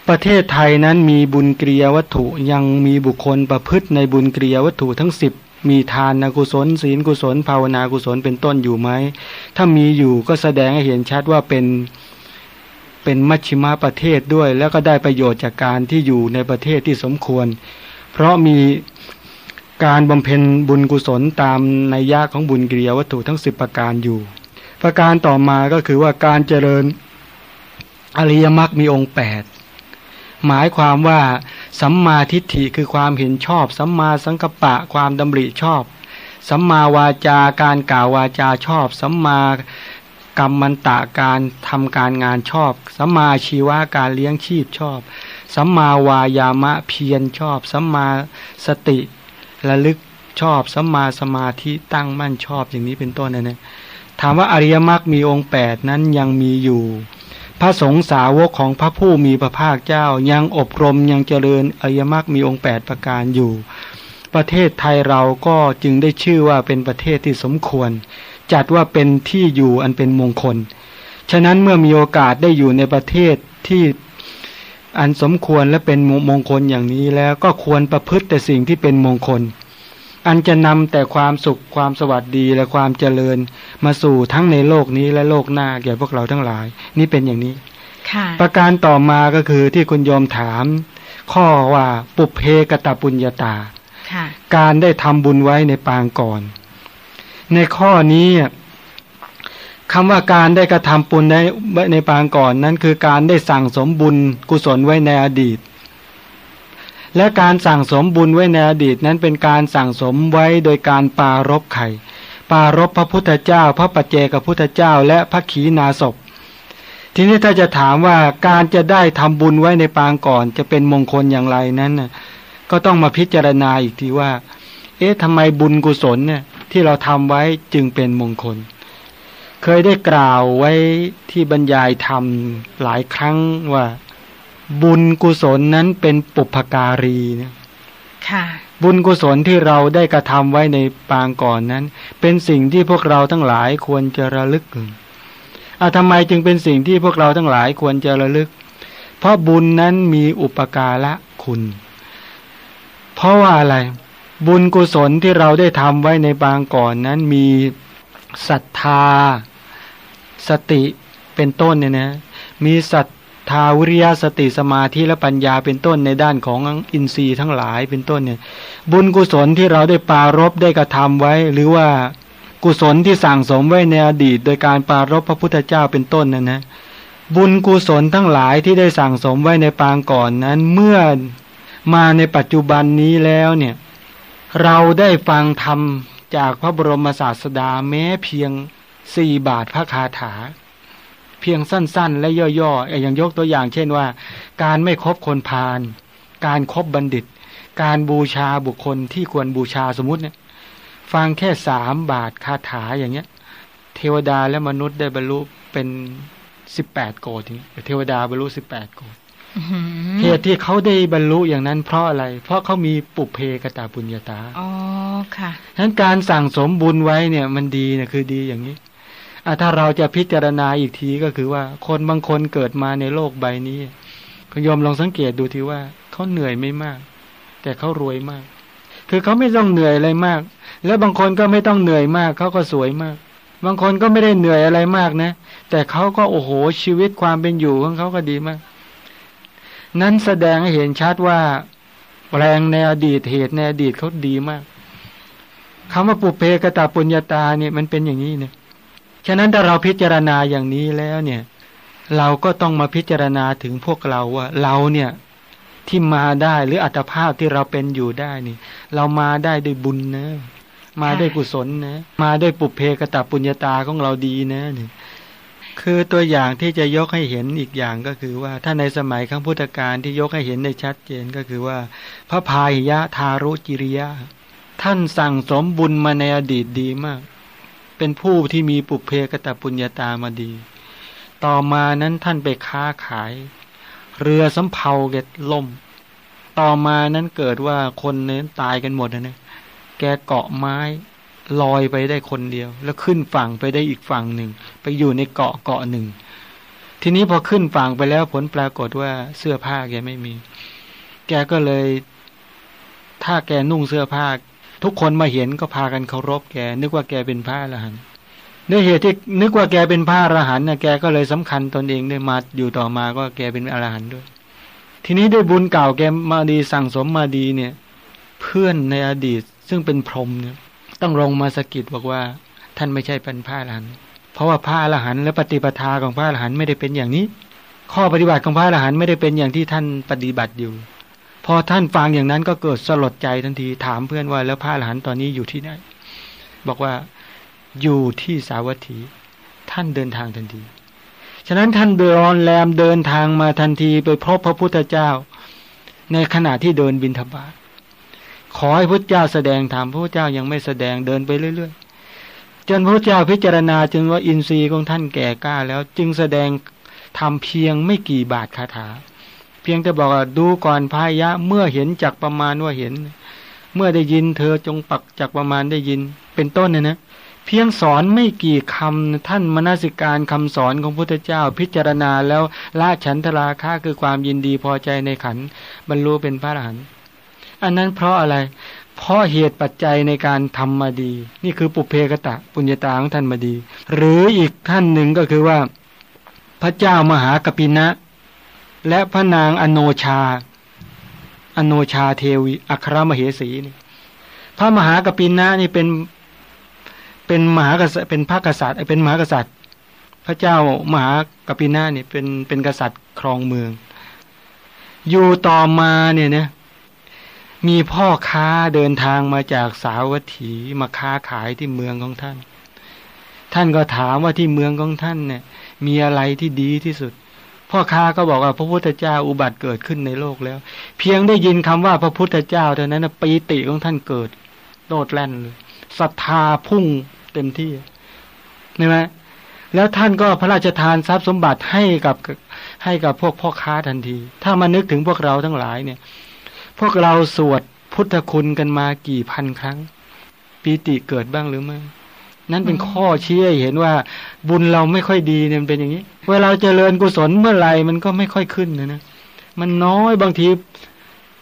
ประเทศไทยนั้นมีบุญกิริยวัตถุยังมีบุคคลประพฤติในบุญกิริยวัตถุทั้งสิบมีทานกุศล ศีลกุศล ภาวนากุศลเป็นต้นอยู่ไหม ถ้ามีอยู่ก็แสดงให้เห็นชัดว่าเป็นเป็นมัชชิมาประเทศด้วย แล้วก็ได้ประโยชน์จากการที่อยู่ในประเทศที่สมควร เพราะมีการบำเพ็ญบุญกุศลตามในยะของบุญกิริยวัตถุทั้งสิบประการอยู่ ประการต่อมาก็คือว่าการเจริญอริยมรรคมีองค์แปด หมายความว่าสัมมาทิฏฐิคือความเห็นชอบ สัมมาสังกัปปะความดำริชอบ สัมมาวาจาการกล่าววาจาชอบ สัมมากรรมมันตะการทำการงานชอบ สัมมาชีวะการเลี้ยงชีพชอบ สัมมาวายามะเพียรชอบ สัมมาสติระลึกชอบ สัมมาสมาธิตั้งมั่นชอบอย่างนี้เป็นต้นนะเนี่ยถามว่าอริยมรรคมีองค์แปดนั้นยังมีอยู่ พระสงฆ์สาวกของพระผู้มีพระภาคเจ้ายังอบรมยังเจริญอริยมรรคมีองค์แปดประการอยู่ ประเทศไทยเราก็จึงได้ชื่อว่าเป็นประเทศที่สมควร จัดว่าเป็นที่อยู่อันเป็นมงคล ฉะนั้นเมื่อมีโอกาสได้อยู่ในประเทศที่อันสมควรและเป็นมงคลอย่างนี้แล้วก็ควรประพฤติแต่สิ่งที่เป็นมงคล อันจะนำแต่ความสุขความสวัสดีและความเจริญมาสู่ทั้งในโลกนี้และโลกหน้าแก่พวกเราทั้งหลาย นี่เป็นอย่างนี้ประการต่อมาก็คือที่คุณยอมถาม ข้อว่าปุเพกตปุญญาตาการได้ทำบุญไว้ในปางก่อน ในข้อนี้คำว่าการได้กระทำบุญในในปางก่อนนั้นคือการได้สั่งสมบุญกุศลไว้ในอดีต และการสั่งสมบุญไว้ในอดีตนั้นเป็นการสั่งสมไว้โดยการปารบไข่ ปารบพระพุทธเจ้า พระปัจเจกพุทธเจ้า และพระขีณาสพทีนี้ถ้าจะถามว่าการจะได้ทำบุญไว้ในปางก่อน จะเป็นมงคลอย่างไรนั้นนะก็ต้องมาพิจารณาอีกทีว่า เอ๊ะทำไมบุญกุศลเนี่ยที่เราทำไว้จึงเป็นมงคล เคยได้กล่าวไว้ที่บรรยายธรรมหลายครั้งว่า บุญกุศลนั้นเป็นปุพการีเนี่ยค่ะ บุญกุศลที่เราได้กระทำไว้ในปางก่อนนั้น เป็นสิ่งที่พวกเราทั้งหลายควรจะระลึกอะทำไมจึงเป็นสิ่งที่พวกเราทั้งหลายควรจะระลึก เพราะบุญนั้นมีอุปการะคุณ เพราะว่าอะไร บุญกุศลที่เราได้ทำไว้ในบางก่อนนั้นมีศรัทธา สติเป็นต้นเนี่ยนะ มีศรัท ธทาวิริยสติสมาธิและปัญญาเป็นต้นในด้านของอินทรีย์ทั้งหลายเป็นต้นเนี่ย บุญกุศลที่เราได้ปารบได้กระทำไว้ หรือว่ากุศลที่สั่งสมไว้ในอดีต โดยการปารบพระพุทธเจ้าเป็นต้นนั่นนะบุญกุศลทั้งหลายที่ได้สั่งสมไว้ในปางก่อนนั้น เมื่อมาในปัจจุบันนี้แล้วเนี่ย เราได้ฟังธรรมจากพระบรมศาสดาแม้เพียงสี่บาทพระคาถา เพียงสั้น ๆ และย่อๆอย่างยกตัวอย่าง เช่นว่า การไม่คบคนพาลการครบบัณฑิต การบูชาบุคคลที่ควรบูชาสมมติเนี่ย ฟังแค่สามบาทคาถาอย่างเงี้ย เทวดาและมนุษย์ได้บรรลุเป็นสิบแปดโกดเทวดาบรรลุสิบแปดโกดเหตุที่เขาได้บรรลุอย่างนั้นเพราะอะไร เพราะเขามีปุเพกตาปุญญาตา อ๋อ ค่ะฉะนั้นการสั่งสมบุญไว้เนี่ย มันดีเนี่ยคือดีอย่างนี้อ่ ถ้าเราจะพิจารณาอีกทีก็คือว่า คนบางคนเกิดมาในโลกใบนี้คุณยอมลองสังเกตดูทีว่าเขาเหนื่อยไม่มาก แต่เขารวยมาก คือเขาไม่ต้องเหนื่อยอะไรมาก แล้วบางคนก็ไม่ต้องเหนื่อยมากเขาก็สวยมาก บางคนก็ไม่ได้เหนื่อยอะไรมากนะ แต่เขาก็โอ้โหชีวิตความเป็นอยู่ของเขาก็ดีมาก นั้นแสดงให้เห็นชัดว่าแรงในอดีตเหตุในอดีตเขาดีมากคำว่าปุเพกตาปุญญาตาเนี่ยมันเป็นอย่างนี้เนี่ย ฉะนั้นถ้าเราพิจารณาอย่างนี้แล้วเนี่ย เราก็ต้องมาพิจารณาถึงพวกเราว่าเราเนี่ยที่มาได้หรืออัตภาพที่เราเป็นอยู่ได้นี่ เรามาได้ด้วยบุญนะ มาด้วยกุศลนะ มาด้วยปุเพกตปุญญาตาของเราดีนะเนี่ยคือตัวอย่างที่จะยกให้เห็นอีกอย่างก็คือว่า ถ้าในสมัยครั้งพุทธกาลที่ยกให้เห็นในชัดเจนก็คือว่า พระพายยะทารุจิริยะ ท่านสั่งสมบุญมาในอดีตดีมาก เป็นผู้ที่มีปุเพกตปุญญาตามาดี ต่อมานั้นท่านไปค้าขาย เรือสำเภาเกตล่ม ต่อมานั้นเกิดว่าคนเน้นตายกันหมดนะเนี่ยแกเกาะไม้ลอยไปได้คนเดียว แล้วขึ้นฝั่งไปได้อีกฝั่งหนึ่ง ไปอยู่ในเกาะเกาะหนึ่ง ทีนี้พอขึ้นฝั่งไปแล้วผลปรากฏว่าเสื้อผ้าแกไม่มี แกก็เลย ถ้าแกนุ่งเสื้อผ้า ทุกคนมาเห็นก็พากันเคารพแก นึกว่าแกเป็นผ้าละหันเนื้อเหตุที่นึกว่าแกเป็นผ้าอรหันนะแกก็เลยสำคัญตนเองได้มาอยู่ต่อมาก็แกเป็นอรหันด้วย ทีนี้ด้วยบุญเก่าแกมาดีสั่งสมมาดีเนี่ย เพื่อนในอดีตซึ่งเป็นพรหมเนี่ย ต้องลงมาสกิดบอกว่า ท่านไม่ใช่เป็นพระอรหันต์เพราะว่าพระอรหันต์และปฏิปทาของพระอรหันต์ไม่ได้เป็นอย่างนี้ ข้อปฏิบัติของพระอรหันต์ไม่ได้เป็นอย่างที่ท่านปฏิบัติอยู่ พอท่านฟังอย่างนั้นก็เกิดสลดใจทันที ถามเพื่อนว่าแล้วพระอรหันต์ตอนนี้อยู่ที่ไหน บอกว่าอยู่ที่สาวัตถี ท่านเดินทางทันที ฉะนั้นท่านเดินแรมเดินทางมาทันทีไปพบพระพุทธเจ้า ในขณะที่เดินบินทบาทขอให้พระเจ้าแสดงธรรมพระเจ้ายังไม่แสดงเดินไปเรื่อยๆจนพระเจ้าพิจารณาจึงว่าอินทรีย์ของท่านแก่กล้าแล้วจึงแสดงทำเพียงไม่กี่บาทคาถา พียงแต่บอกว่าดูก่อนพายะ เมื่อเห็นจากประมาณว่าเห็น เมื่อได้ยินเธอจงปักจากประมาณได้ยิน เป็นต้นเนี่ยนะเพียงสอนไม่กี่คำท่านมนสิการคำสอนของพุทธเจ้าพิจารณาแล้วละฉันทราค่าคือความยินดีพอใจในขันบรรลุเป็นพระอรหันต์อันนั้นเพราะอะไร เพราะเหตุปัจจัยในการทำมาดี นี่คือปุเพกตะปุญญาตาของท่านมาดี หรืออีกท่านหนึ่งก็คือว่า พระเจ้ามหากปินะ และพระนางอโนชา อโนชาเทวีอัครมเหสีนี่พระมหากปินนะนี่เป็นเป็นมหากษัตริย์เป็นพระกษัตริย์เป็นมหากษัตริย์ พระเจ้ามหากปินะนี่ยเป็นเป็นกษัตริย์ครองเมือง อยู่ต่อมาเนี่ยนี่ยมีพ่อค้าเดินทางมาจากสาวัตถีมาค้าขายที่เมืองของท่าน ท่านก็ถามว่าที่เมืองของท่านเนี่ย มีอะไรที่ดีที่สุด พ่อค้าก็บอกว่าพระพุทธเจ้าอุบัติเกิดขึ้นในโลกแล้ว เพียงได้ยินคำว่าพระพุทธเจ้าเท่านั้นปีติของท่านเกิดโลดแล่นเลยศรัทธาพุ่งเต็มที่ใช่ไหมแล้วท่านก็พระราชทานทรัพย์สมบัติให้กับให้กับพวกพ่อค้าทันที ถ้ามานึกถึงพวกเราทั้งหลายเนี่ย พวกเราสวดพุทธคุณกันมากี่พันครั้ง ปีติเกิดบ้างหรือไม่ นั่นเป็นข้อชี้ให้เห็นว่า บุญเราไม่ค่อยดีเนี่ยเป็นอย่างนี้ เวลาเจริญกุศลเมื่อไหร่มันก็ไม่ค่อยขึ้นนะนะมันน้อยบางที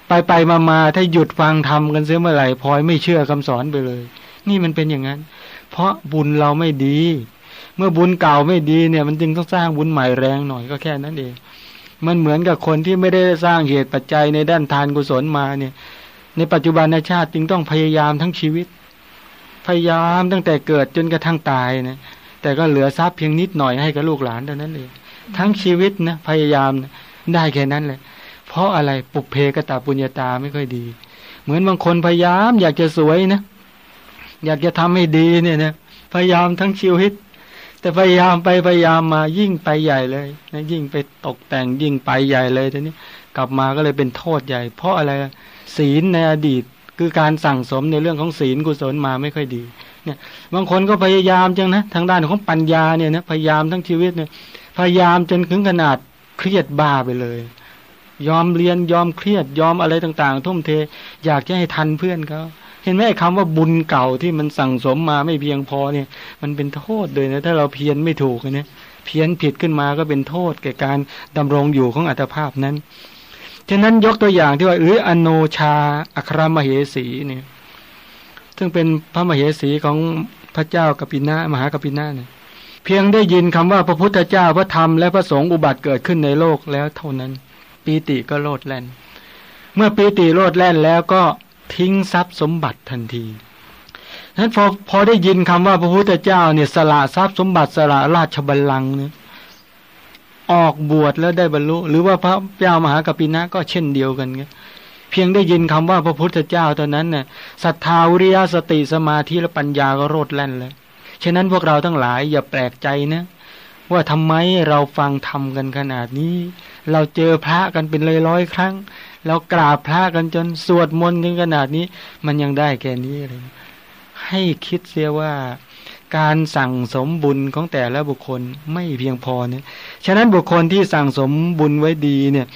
ไปไปมามาถ้าหยุดฟังทำกันเสียเมื่อไหร่พลอยไม่เชื่อคำสอนไปเลย นี่มันเป็นอย่างนั้น เพราะบุญเราไม่ดี เมื่อบุญเก่าไม่ดีเนี่ย มันจึงต้องสร้างบุญใหม่แรงหน่อยก็แค่นั้นเองมันเหมือนกับคนที่ไม่ได้สร้างเหตุปัจจัยในด้านทานกุศลมาเนี่ย ในปัจจุบันชาติจึงต้องพยายามทั้งชีวิต พยายามตั้งแต่เกิดจนกระทั่งตายนะแต่ก็เหลือทรัพย์เพียงนิดหน่อยให้กับลูกหลานเท่านั้นเองทั้งชีวิตนะพยายามนะได้แค่นั้นแหละ เพราะอะไรปุกเพกตาปุญญาตาไม่ค่อยดี เหมือนบางคนพยายาม อยากจะสวยนะอยากจะทำให้ดีเนี่ยนะพยายามทั้งชีวิต แต่พยายามไปพยายามมายิ่งไปใหญ่เลยนะยิ่งไปตกแต่งยิ่งไปใหญ่เลยทีนี้กลับมาก็เลยเป็นโทษใหญ่ เพราะอะไรศีลในอดีต คือการสั่งสมในเรื่องของศีลกุศลมาไม่ค่อยดี เนี่ยบางคนก็พยายามจังนะทางด้านของปัญญาเนี่ยนะพยายามทั้งชีวิตเนี่ยพยายามจนถึงขนาดเครียดบ้าไปเลย ยอมเรียนยอมเครียดยอมอะไรต่าง ๆ ทุ่มเท อยากจะให้ทันเพื่อนเขาเห็นไหมคำว่าบุญเก่าที่มันสั่งสมมาไม่เพียงพอเนี่ย มันเป็นโทษเลยนะถ้าเราเพียนไม่ถูกเนี่ยเพี้ยนผิดขึ้นมาก็เป็นโทษแก่การดำรงอยู่ของอัตภาพนั้น ฉะนั้นยกตัวอย่างที่ว่าเอออโนชา อัครมเหสีเนี่ย ซึ่งเป็นพระมเหสีของพระเจ้ากัปินามหากัปินาเนี่ยเพียงได้ยินคำว่าพระพุทธเจ้าพระธรรมและพระสงฆ์อุบัติเกิดขึ้นในโลกแล้วเท่านั้น ปีติก็โลดแล่น เมื่อปีติโลดแล่นแล้วก็ทิ้งทรัพย์สมบัติทันทีนั้นพอพอได้ยินคำว่าพระพุทธเจ้าเนี่ยสละทรัพย์สมบัติสละราชบัลลังก์เนี่ย ออกบวชแล้วได้บรรลุ หรือว่าพระเจ้ามหากปินะก็เช่นเดียวกันเงี้ยเพียงได้ยินคำว่าพระพุทธเจ้าตอนนั้นเนี่ยศรัทธาวิริยสติสมาธิและปัญญาก็โรดแล่นเลยฉะนั้นพวกเราทั้งหลายอย่าแปลกใจนะว่าทำไมเราฟังทำกันขนาดนี้ เราเจอพระกันเป็นร้อยร้อยครั้ง เรากราบพระกันจนสวดมนต์กันขนาดนี้ มันยังได้แค่นี้เลย ให้คิดเสียว่าการสั่งสมบุญของแต่ละบุคคลไม่เพียงพอเนี่ย ฉะนั้นบุคคลที่สั่งสมบุญไว้ดีเนี่ย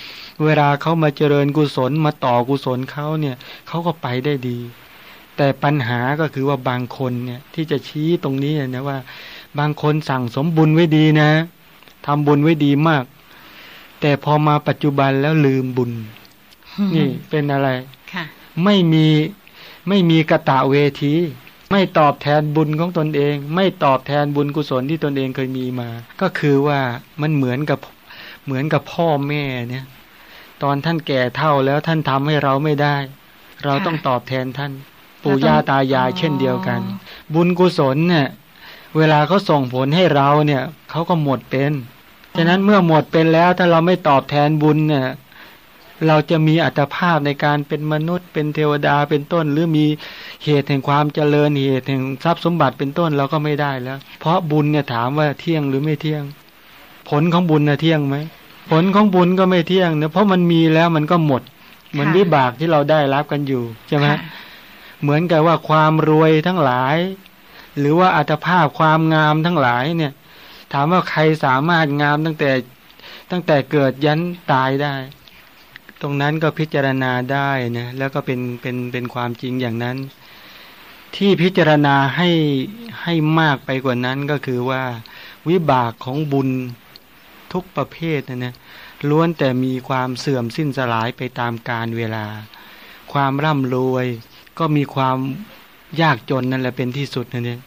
เวลาเขามาเจริญกุศลมาต่อกุศลเขาเนี่ยเขาก็ไปได้ดี แต่ปัญหาก็คือว่าบางคนเนี่ยที่จะชี้ตรงนี้นะว่า บางคนสั่งสมบุญไว้ดีนะทำบุญไว้ดีมาก แต่พอมาปัจจุบันแล้วลืมบุญ นี่เป็นอะไรไม่มีไม่มีกระตะเวที ไม่ตอบแทนบุญของตนเอง ไม่ตอบแทนบุญกุศลที่ตนเองเคยมีมา ก็คือว่ามันเหมือนกับเหมือนกับพ่อแม่เนี่ย ตอนท่านแก่เท่าแล้วท่านทำให้เราไม่ได้ เราต้องตอบแทนท่าน ปู่ย่าตายายเช่นเดียวกัน บุญกุศลเนี่ย เวลาเขาส่งผลให้เราเนี่ยเขาก็หมดเป็นฉะนั้นเมื่อหมดเป็นแล้วถ้าเราไม่ตอบแทนบุญเนี่ย เราจะมีอัตภาพในการเป็นมนุษย์ เป็นเทวดาเป็นต้น หรือมีเหตุแห่งความเจริญเหตุแห่งทรัพย์สมบัติเป็นต้นเราก็ไม่ได้แล้ว เพราะบุญเนี่ยถามว่าเที่ยงหรือไม่เที่ยง ผลของบุญน่ะเที่ยงไหมผลของบุญก็ไม่เที่ยงเนะเพราะมันมีแล้วมันก็หมด เหมือนวิบากที่เราได้รับกันอยู่ใช่ไหมเหมือนกับว่าความรวยทั้งหลาย หรือว่าอัตภาพความงามทั้งหลายเนี่ย ถามว่าใครสามารถงามตั้งแต่ตั้งแต่เกิดยันตายได้ ตรงนั้นก็พิจารณาได้นะแล้วก็เป็นเป็นเป็นความจริงอย่างนั้น ที่พิจารณาให้ให้มากไปกว่านั้นก็คือว่าวิบากของบุญทุกประเภทนะนะล้วนแต่มีความเสื่อมสิ้นสลายไปตามกาลเวลา ความร่ำรวยก็มีความยากจนนั่นแหละเป็นที่สุดนะเนี่ย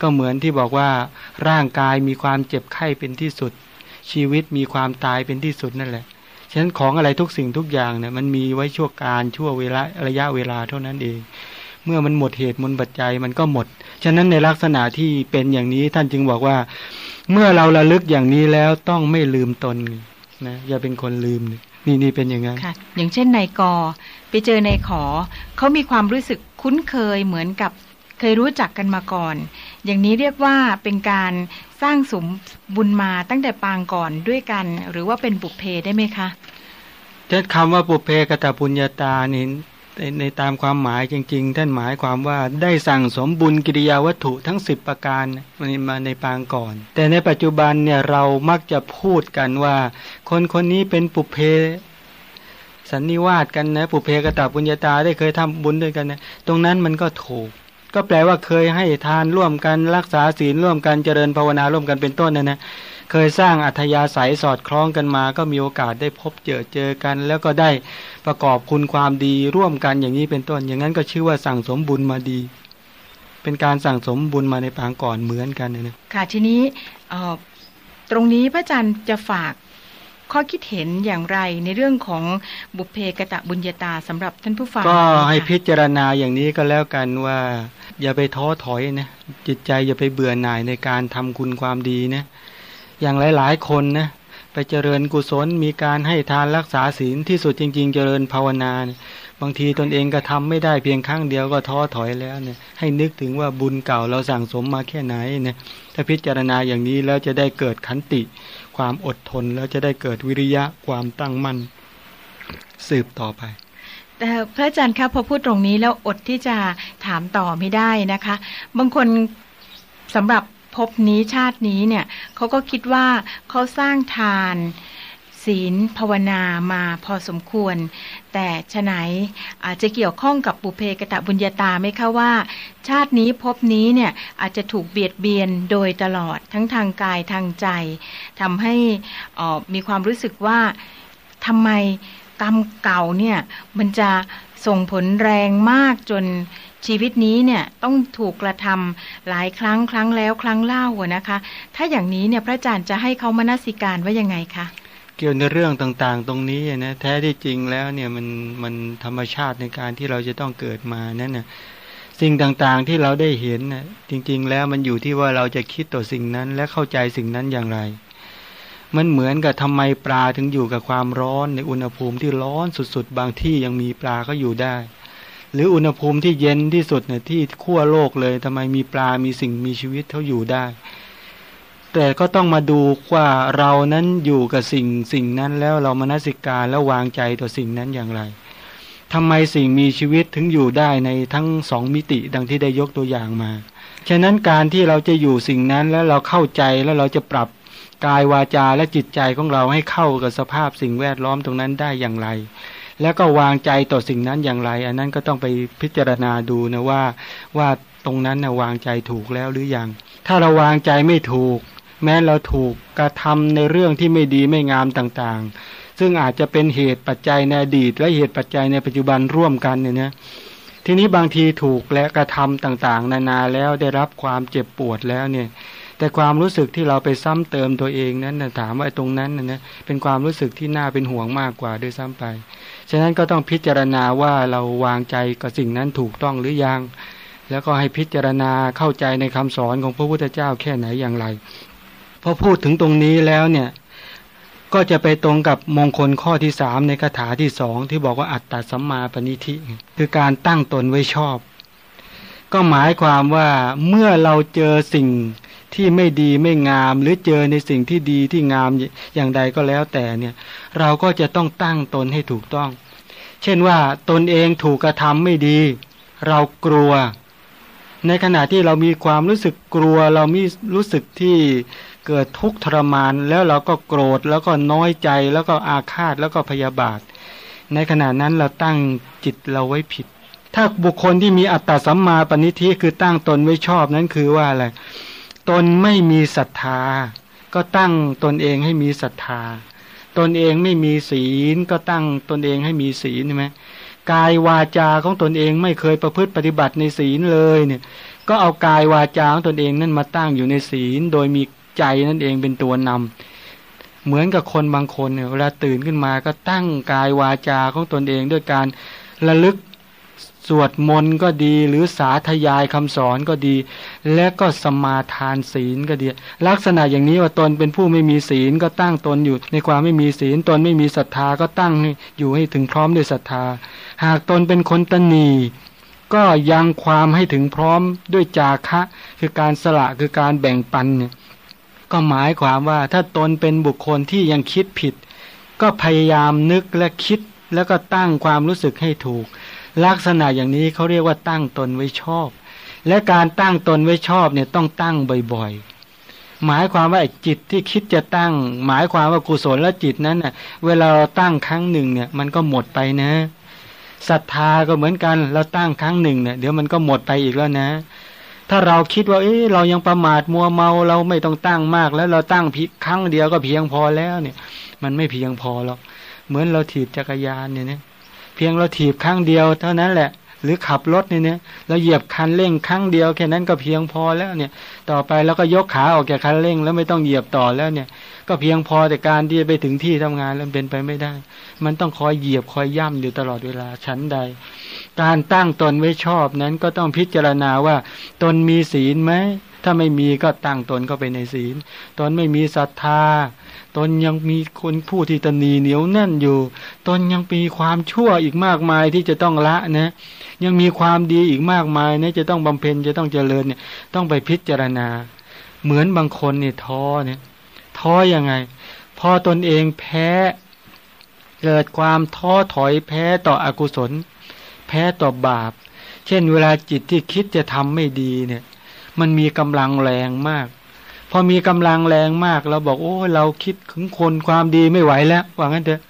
ก็เหมือนที่บอกว่าร่างกายมีความเจ็บไข้เป็นที่สุด ชีวิตมีความตายเป็นที่สุดนั่นแหละ ฉะนั้นของอะไรทุกสิ่งทุกอย่างเนี่ยมันมีไว้ชั่วการชั่วเวลาระยะเวลาเท่านั้นเอง เมื่อมันหมดเหตุมนปัจจัยมันก็หมด ฉะนั้นในลักษณะที่เป็นอย่างนี้ท่านจึงบอกว่า เมื่อเราระลึกอย่างนี้แล้วต้องไม่ลืมตนนะอย่าเป็นคนลืมนี่นี่เป็นอย่างนั้นค่ะ อย่างเช่นนายกไปเจอนายขอเขามีความรู้สึกคุ้นเคยเหมือนกับเคยรู้จักกันมาก่อน อย่างนี้เรียกว่าเป็นการสร้างสมบุญมาตั้งแต่ปางก่อนด้วยกัน หรือว่าเป็นบุพเพได้ไหมคะเจ้าคำว่าบุพเพกตปุญญาตานี่ในตามความหมายจริง ๆ ท่านหมายความว่าได้สั่งสมบุญกิริยาวัตถุทั้งสิบประการมาในปางก่อน แต่ในปัจจุบันเนี่ยเรามักจะพูดกันว่า คนคนนี้เป็นปุเพสันนิวาสกันนะปุเพกตปุญญาตาได้เคยทำบุญด้วยกันนะตรงนั้นมันก็ถูก ก็แปลว่าเคยให้ทานร่วมกันรักษาศีลร่วมกันเจริญภาวนาร่วมกันเป็นต้นนะนะเคยสร้างอัธยาศัยสอดคล้องกันมา ก็มีโอกาสได้พบเจอเจอกัน แล้วก็ได้ประกอบคุณความดีร่วมกันอย่างนี้เป็นต้น อย่างนั้นก็ชื่อว่าสั่งสมบุญมาดี เป็นการสั่งสมบุญมาในปางก่อนเหมือนกันนะค่ะทีนี้ตรงนี้พระอาจารย์จะฝาก ข้อคิดเห็นอย่างไรในเรื่องของบุพเพกตะบุญญาตาสำหรับท่านผู้ฟังก็ให้ค่ะพิจารณาอย่างนี้ก็แล้วกันว่า อย่าไปท้อถอยนะจิตใจอย่าไปเบื่อหน่ายในการทำคุณความดีนะอย่างหลาย ๆ คนนะไปเจริญกุศลมีการให้ทานรักษาศีลที่สุดจริง ๆ เจริญภาวนาเนี่ยบางทีตนเองก็ทำไม่ได้เพียงครั้งเดียวก็ท้อถอยแล้วเนี่ยให้นึกถึงว่าบุญเก่าเราสั่งสมมาแค่ไหนเนี่ยถ้าพิจารณาอย่างนี้แล้วจะได้เกิดขันติ ความอดทน แล้วจะได้เกิดวิริยะความตั้งมั่นสืบต่อไปแต่พระอาจารย์ครับพอพูดตรงนี้แล้วอดที่จะถามต่อไม่ได้นะคะ บางคนสำหรับภพนี้ชาตินี้เนี่ยเขาก็คิดว่าเขาสร้างทานศีลภาวนามาพอสมควร แต่ฉะไหนอาจจะเกี่ยวข้องกับปุเพกตะบุญญาตาไหมคะว่า ชาตินี้ภพนี้เนี่ยอาจจะถูกเบียดเบียนโดยตลอดทั้งทางกายทางใจทำให้มีความรู้สึกว่าทำไมกรรมเก่าเนี่ยมันจะส่งผลแรงมากจนชีวิตนี้เนี่ยต้องถูกกระทำหลายครั้งครั้งแล้วครั้งเล่าอะนะคะ ถ้าอย่างนี้เนี่ยพระอาจารย์จะให้เขามานสิการว่ายังไงคะ เกี่ยวในเรื่องต่างๆ ตรงนี้นะแท้ที่จริงแล้วเนี่ยมันมันธรรมชาติในการที่เราจะต้องเกิดมานั่นนะสิ่งต่างๆที่เราได้เห็นนะจริง ๆ แล้วมันอยู่ที่ว่าเราจะคิดต่อสิ่งนั้นและเข้าใจสิ่งนั้นอย่างไร มันเหมือนกับทำไมปลาถึงอยู่กับความร้อนในอุณหภูมิที่ร้อนสุดๆ บางที่ยังมีปลาก็อยู่ได้ หรืออุณหภูมิที่เย็นที่สุดเนี่ยที่ขั้วโลกเลยทำไมมีปลามีสิ่งมีชีวิตเขาอยู่ได้ แต่ก็ต้องมาดูว่าเรานั้นอยู่กับสิ่งสิ่งนั้นแล้วเรามนสิการแล้ววางใจต่อสิ่งนั้นอย่างไรทำไมสิ่งมีชีวิตถึงอยู่ได้ในทั้งสองมิติดังที่ได้ยกตัวอย่างมา ฉะนั้นการที่เราจะอยู่สิ่งนั้นแล้วเราเข้าใจแล้วเราจะปรับกายวาจาและจิตใจของเราให้เข้ากับสภาพสิ่งแวดล้อมตรงนั้นได้อย่างไร แล้วก็วางใจต่อสิ่งนั้นอย่างไร อันนั้นก็ต้องไปพิจารณาดูนะว่าว่าตรงนั้นนะวางใจถูกแล้วหรือยัง ถ้าเราวางใจไม่ถูก แม้เราถูกกระทำในเรื่องที่ไม่ดีไม่งามต่างๆ ซึ่งอาจจะเป็นเหตุปัจจัยในอดีต และเหตุปัจจัยในปัจจุบันร่วมกันเนี่ยนะทีนี้บางทีถูกและกระทำต่างๆ นานาแล้วได้รับความเจ็บปวดแล้วเนี่ยแต่ความรู้สึกที่เราไปซ้ำเติมตัวเองนั้นนะถามว่าตรงนั้นนะนะเป็นความรู้สึกที่น่าเป็นห่วงมากกว่าด้วยซ้ำไป ฉะนั้นก็ต้องพิจารณาว่าเราวางใจกับสิ่งนั้นถูกต้องหรือยัง แล้วก็ให้พิจารณาเข้าใจในคำสอนของพระพุทธเจ้าแค่ไหนอย่างไร พอพูดถึงตรงนี้แล้วเนี่ย ก็จะไปตรงกับมงคลข้อที่สามในคาถาที่สองที่บอกว่าอัตตสัมมาปณิธิคือการตั้งตนไว้ชอบ ก็หมายความว่าเมื่อเราเจอสิ่งที่ไม่ดีไม่งาม หรือเจอในสิ่งที่ดีที่งามอย่างใดก็แล้วแต่เนี่ย เราก็จะต้องตั้งตนให้ถูกต้อง เช่นว่าตนเองถูกกระทำไม่ดี เรากลัว ในขณะที่เรามีความรู้สึกกลัว เรามีรู้สึกที่ เกิดทุกข์ทรมาน แล้วเราก็โกรธแล้วก็น้อยใจแล้วก็อาฆาตแล้วก็พยาบาท ในขณะนั้นเราตั้งจิตเราไว้ผิด ถ้าบุคคลที่มีอัตตาสัมมาปณิธิคือตั้งตนไว้ชอบนั้นคือว่าอะไรตนไม่มีศรัทธา ก็ตั้งตนเองให้มีศรัทธา ตนเองไม่มีศีล ก็ตั้งตนเองให้มีศีลใช่ไหมกายวาจาของตนเองไม่เคยประพฤติปฏิบัติในศีลเลยเนี่ย ก็เอากายวาจาของตนเองนั่นมาตั้งอยู่ในศีล โดยมี ใจนั่นเองเป็นตัวนำเหมือนกับคนบางคนเนี่ยเวลาตื่นขึ้นมาก็ตั้งกายวาจาของตนเองด้วยการระลึกสวดมนต์ก็ดีหรือสาธยายคำสอนก็ดี และก็สมาทานศีลก็ดี ลักษณะอย่างนี้ว่าตนเป็นผู้ไม่มีศีลก็ตั้งตนอยู่ ในความไม่มีศีลตนไม่มีศรัทธาก็ตั้งอยู่ให้ถึงพร้อมด้วยศรัทธา หากตนเป็นคนตนีก็ยังความให้ถึงพร้อมด้วยจาคะ คือการสละคือการแบ่งปันเนี่ย ก็หมายความว่าถ้าตนเป็นบุคคลที่ยังคิดผิด ก็พยายามนึกและคิดแล้วก็ตั้งความรู้สึกให้ถูก ลักษณะอย่างนี้เขาเรียกว่าตั้งตนไว้ชอบ และการตั้งตนไว้ชอบเนี่ยต้องตั้งบ่อยๆ หมายความว่าจิตที่คิดจะตั้ง หมายความว่ากุศลและจิตนั้นเน่ะเวลาเราตั้งครั้งหนึ่งเนี่ยมันก็หมดไปนะศรัทธาก็เหมือนกันเราตั้งครั้งหนึ่งเนี่ยเดี๋ยวมันก็หมดไปอีกแล้วนะ ถ้าเราคิดว่า เอ้เรายังประมาทมัวเมาเราไม่ต้องตั้งมาก แล้วเราตั้งพิครั้งเดียวก็เพียงพอแล้วเนี่ย มันไม่เพียงพอหรอกเหมือนเราถีบจักรยานเนี่ยเนี่ยเพียงเราถีบครั้งเดียวเท่านั้นแหละ หรือขับรถเนี่ยเนี่ยเราเหยียบคันเร่งครั้งเดียวแค่นั้นก็เพียงพอแล้วเนี่ย ต่อไปเราก็ยกขาออกจากคันเร่ง แล้วไม่ต้องเหยียบต่อแล้วเนี่ย ก็เพียงพอแต่การที่จะไปถึงที่ทำงานแล้วเป็นไปไม่ได้ มันต้องคอยเหยียบคอยย่ำอยู่ตลอดเวลาชั้นใด การตั้งตนไว้ชอบนั้นก็ต้องพิจารณาว่า ตนมีศีลไหม ถ้าไม่มีก็ตั้งตนเข้าไปในศีล ตนไม่มีศรัทธา ตนยังมีคนผู้ที่ตนีเหนียวแน่นอยู่ ตนยังมีความชั่วอีกมากมายที่จะต้องละนะ ยังมีความดีอีกมากมายนะจะต้องบำเพ็ญจะต้องเจริญเนี่ย ต้องไปพิจารณา เหมือนบางคนเนี่ยท้อเนี่ยท้อยังไง พอตนเองแพ้ เกิดความท้อถอยแพ้ต่ออกุศล แพ้ต่อบาป เช่นเวลาจิตที่คิดจะทำไม่ดีเนี่ย มันมีกำลังแรงมาก พอมีกำลังแรงมากเราบอกโอ้เราคิดถึงคนความดีไม่ไหวแล้วว่างั้นเถอะ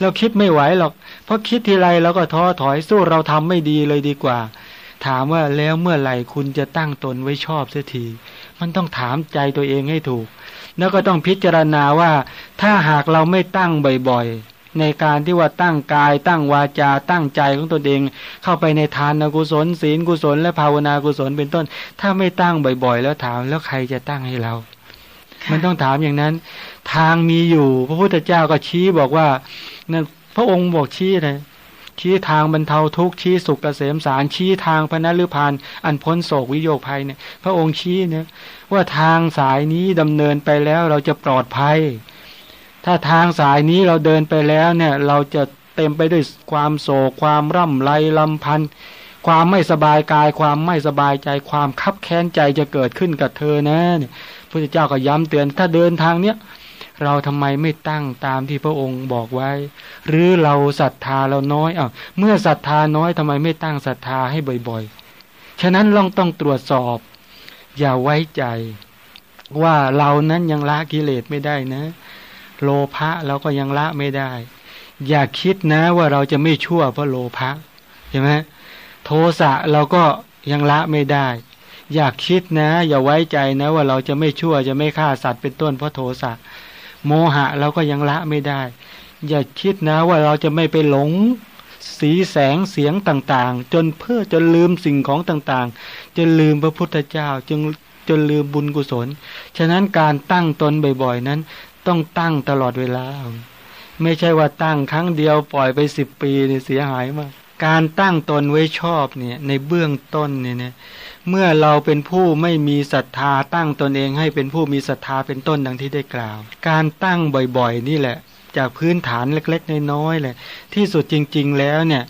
เราคิดไม่ไหวหรอก เพราะคิดทีไรเราก็ท้อถอยสู้เราทำไม่ดีเลยดีกว่า ถามว่าแล้วเมื่อไหร่คุณจะตั้งตนไว้ชอบเสียที มันต้องถามใจตัวเองให้ถูก แล้วก็ต้องพิจารณาว่าถ้าหากเราไม่ตั้งบ่อย ในการที่ว่าตั้งกาย ตั้งวาจาตั้งใจของตนเอง เข้าไปในทานกุศล ศีลกุศล และภาวนากุศลเป็นต้น ถ้าไม่ตั้งบ่อย ๆ แล้วถามแล้วใครจะตั้งให้เรา มันต้องถามอย่างนั้น ทางมีอยู่ พระพุทธเจ้าก็ชี้บอกว่านั่นพระองค์บอกชี้เลยชี้ทางบรรเทาทุกข์ชี้สุขเกษมสารชี้ทางพระนฤพานอันพ้นโศกวิโยคภัยเนี่ย พระองค์ชี้เนี่ยว่าทางสายนี้ดำเนินไปแล้วเราจะปลอดภัย ถ้าทางสายนี้เราเดินไปแล้วเนี่ยเราจะเต็มไปด้วยความโศกความร่ำไรลำพันธ์ความไม่สบายกายความไม่สบายใจความคับแค้นใจจะเกิดขึ้นกับเธอนะเนี่ยพระเจ้าก็ย้ำเตือนถ้าเดินทางเนี้ยเราทำไมไม่ตั้งตามที่พระองค์บอกไว้ หรือเราศรัทธาเราน้อยอะเมื่อศรัทธาน้อยทำไมไม่ตั้งศรัทธาให้บ่อยๆ ฉะนั้นลองต้องตรวจสอบ อย่าไว้ใจ ว่าเรานั้นยังละกิเลสไม่ได้นะ โลภะเราก็ยังละไม่ได้ อย่าคิดนะว่าเราจะไม่ชั่วเพราะโลภะใช่ไหมโทสะเราก็ยังละไม่ได้ อยากคิดนะ อย่าไว้ใจนะว่าเราจะไม่ชั่วจะไม่ฆ่าสัตว์เป็นต้นเพราะโทสะโมหะเราก็ยังละไม่ได้ อย่าคิดนะว่าเราจะไม่ไปหลงสีแสงเสียงต่างๆ จนเพื่อจนลืมสิ่งของต่างๆจนลืมพระพุทธเจ้าจึงจนลืมบุญกุศล ฉะนั้นการตั้งตนบ่อยๆนั้น ต้องตั้งตลอดเวลา ไม่ใช่ว่าตั้งครั้งเดียวปล่อยไปสิบปีเนี่ยเสียหายมาก การตั้งตนไว้ชอบเนี่ยในเบื้องต้นเนี่ยเมื่อเราเป็นผู้ไม่มีศรัทธาตั้งตนเองให้เป็นผู้มีศรัทธาเป็นต้นดังที่ได้กล่าว การตั้งบ่อยๆ นี่แหละ จากพื้นฐานเล็กๆ น้อยๆเลยที่สุดจริง ๆ แล้วเนี่ย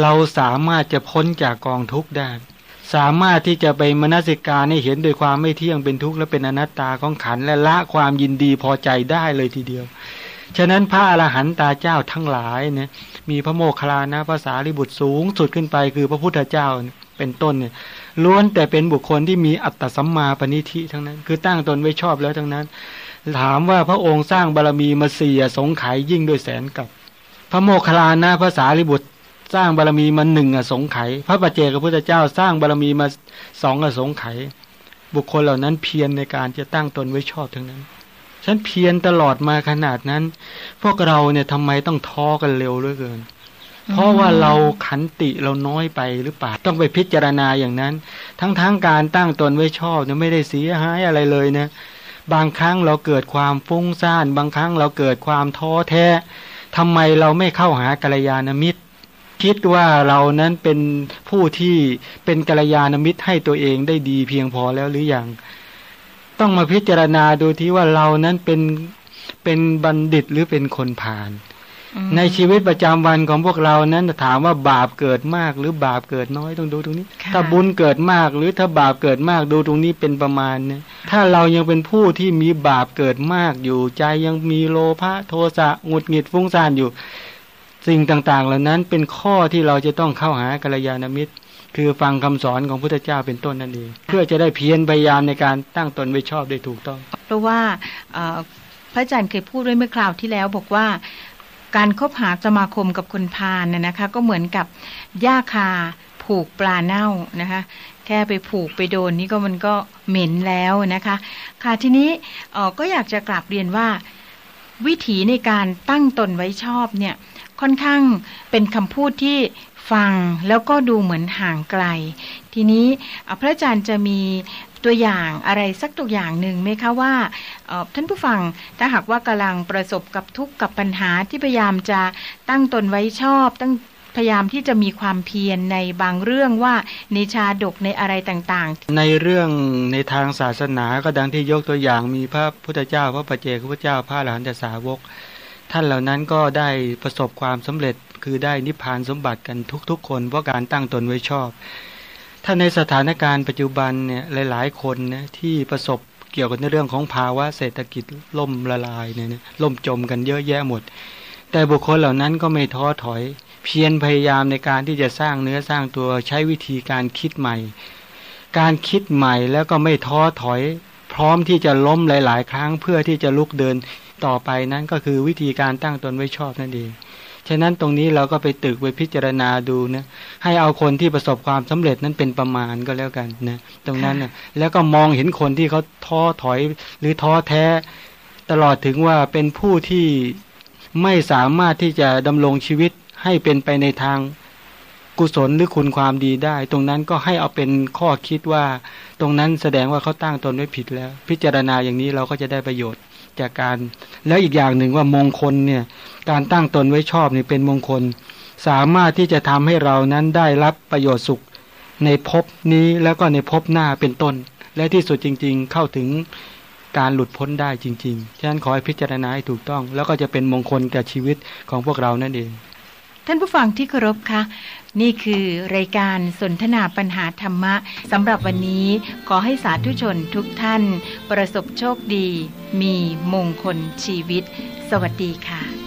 เราสามารถจะพ้นจากกองทุกข์ได้ สามารถที่จะไปมนสิการให้เห็นโดยความไม่เที่ยงเป็นทุกข์และเป็นอนัตตาของขันและละความยินดีพอใจได้เลยทีเดียว ฉะนั้นพระอรหันตาเจ้าทั้งหลายเนี่ยมีพระโมคคัลลานะภาษาลิบุตรสูงสุดขึ้นไปคือพระพุทธเจ้าเป็นต้นเนี่ยล้วนแต่เป็นบุคคลที่มีอัตตสัมมาปณิธิทั้งนั้น คือตั้งตนไว้ชอบแล้วทั้งนั้น ถามว่าพระองค์สร้างบารรมีมาเสียสงไขยยิ่งด้วยแสนกับ พระโมคคัลลานะภาษาลิบุตร สร้างบารมีมาหนึ่งอสงไขยพระปัจเจกพระพุทธเจ้าสร้างบารมีมาสองอสงไขยบุคคลเหล่านั้นเพียรในการจะตั้งตนไว้ชอบทั้งนั้น ฉันเพียรตลอดมาขนาดนั้น พวกเราเนี่ยทำไมต้องท้อกันเร็วเหลือเกิน เพราะว่าเราขันติเราน้อยไปหรือเปล่าต้องไปพิจารณาอย่างนั้น ทั้งๆงการตั้งตนไว้ชอบเนี่ยไม่ได้เสียหายอะไรเลยนะบางครั้งเราเกิดความฟุ้งซ่าน บางครั้งเราเกิดความท้อแท้ทำไมเราไม่เข้าหากัลยาณมิตร คิดว่าเรานั้นเป็นผู้ที่เป็นกัลยาณมิตรให้ตัวเองได้ดีเพียงพอแล้วหรืออยังต้องมาพิจารณาดูที่ว่าเรานั้นเป็นเป็นบัณฑิตหรือเป็นคนผ่าน ในชีวิตประจำวันของพวกเรานั้นถามว่าบาปเกิดมากหรือบาปเกิดน้อยต้องดูตรงนี้ ถ้าบุญเกิดมากหรือถ้าบาปเกิดมากดูตรงนี้เป็นประมาณเนี่ยถ้าเรายังเป็นผู้ที่มีบาปเกิดมากอยู่ใจยังมีโลภะโทสะหงุดหงิดฟุ้งซ่านอยู่ สิ่งต่างๆ เหล่านั้นเป็นข้อที่เราจะต้องเข้าหากัลยาณมิตร คือฟังคำสอนของพุทธเจ้าเป็นต้นนั่นเอง เพื่อจะได้เพียรพยายามในการตั้งตนไว้ชอบได้ถูกต้อง เพราะว่าพระอาจารย์เคยพูดด้วยเมื่อคราวที่แล้วบอกว่าการคบหาสมาคมกับคนพาลน่ยนะคะ ก็เหมือนกับหญ้าคาผูกปลาเน่านะคะ แค่ไปผูกไปโดนนี่ก็มันก็เหม็นแล้วนะคะ ค่ะทีนี้ก็อยากจะกลับเรียนว่า วิถีในการตั้งตนไว้ชอบเนี่ย ค่อนข้างเป็นคำพูดที่ฟังแล้วก็ดูเหมือนห่างไกล ทีนี้พระอาจารย์จะมีตัวอย่างอะไรสักตัวอย่างหนึ่งไหมคะว่าท่านผู้ฟังถ้าหากว่ากำลังประสบกับทุกข์กับปัญหาที่พยายามจะตั้งตนไว้ชอบ ตั้งพยายามที่จะมีความเพียรในบางเรื่องว่าในชาดกในอะไรต่างๆ ในเรื่องในทางศาสนาก็ดังที่ยกตัวอย่างมีพระพุทธเจ้า พระปัจเจกพระเจ้าพระหลานตสาวก ท่านเหล่านั้นก็ได้ประสบความสำเร็จคือได้นิพพานสมบัติกันทุกๆ คนเพราะการตั้งตนไว้ชอบ ถ้าในสถานการณ์ปัจจุบันเนี่ยหลาย ๆ คนนะที่ประสบเกี่ยวกับในเรื่องของภาวะเศรษฐกิจล่มละลายเนี่ยล่มจมกันเยอะแยะหมด แต่บุคคลเหล่านั้นก็ไม่ท้อถอย เพียรพยายามในการที่จะสร้างเนื้อสร้างตัวใช้วิธีการคิดใหม่ การคิดใหม่แล้วก็ไม่ท้อถอย พร้อมที่จะล้มหลาย ๆ ครั้งเพื่อที่จะลุกเดิน ต่อไปนั้นก็คือวิธีการตั้งตนไว้ชอบนั่นเองฉะนั้นตรงนี้เราก็ไปตึกไปพิจารณาดูนะให้เอาคนที่ประสบความสำเร็จนั้นเป็นประมาณก็แล้วกันนะตรงนั้นนะแล้วก็มองเห็นคนที่เขาท้อถอยหรือท้อแท้ ตลอดถึงว่าเป็นผู้ที่ไม่สามารถที่จะดำรงชีวิตให้เป็นไปในทางกุศลหรือคุณความดีได้ ตรงนั้นก็ให้เอาเป็นข้อคิดว่า ตรงนั้นแสดงว่าเขาตั้งตนไว้ผิดแล้ว พิจารณาอย่างนี้เราก็จะได้ประโยชน์ จากการ แล้วอีกอย่างหนึ่งว่ามงคลเนี่ยการตั้งตนไว้ชอบนี่เป็นมงคล สามารถที่จะทำให้เรานั้นได้รับประโยชน์สุขในภพนี้แล้วก็ในภพหน้าเป็นต้น และที่สุดจริง ๆ เข้าถึงการหลุดพ้นได้จริงๆ ฉะนั้นขอให้พิจารณาให้ถูกต้อง แล้วก็จะเป็นมงคลกับชีวิตของพวกเรานั่นเอง ท่านผู้ฟังที่เคารพคะ นี่คือรายการสนทนาปัญหาธรรมะสำหรับวันนี้ขอให้สาธุชนทุกท่าน ประสบโชคดี มีมงคลชีวิต สวัสดีค่ะ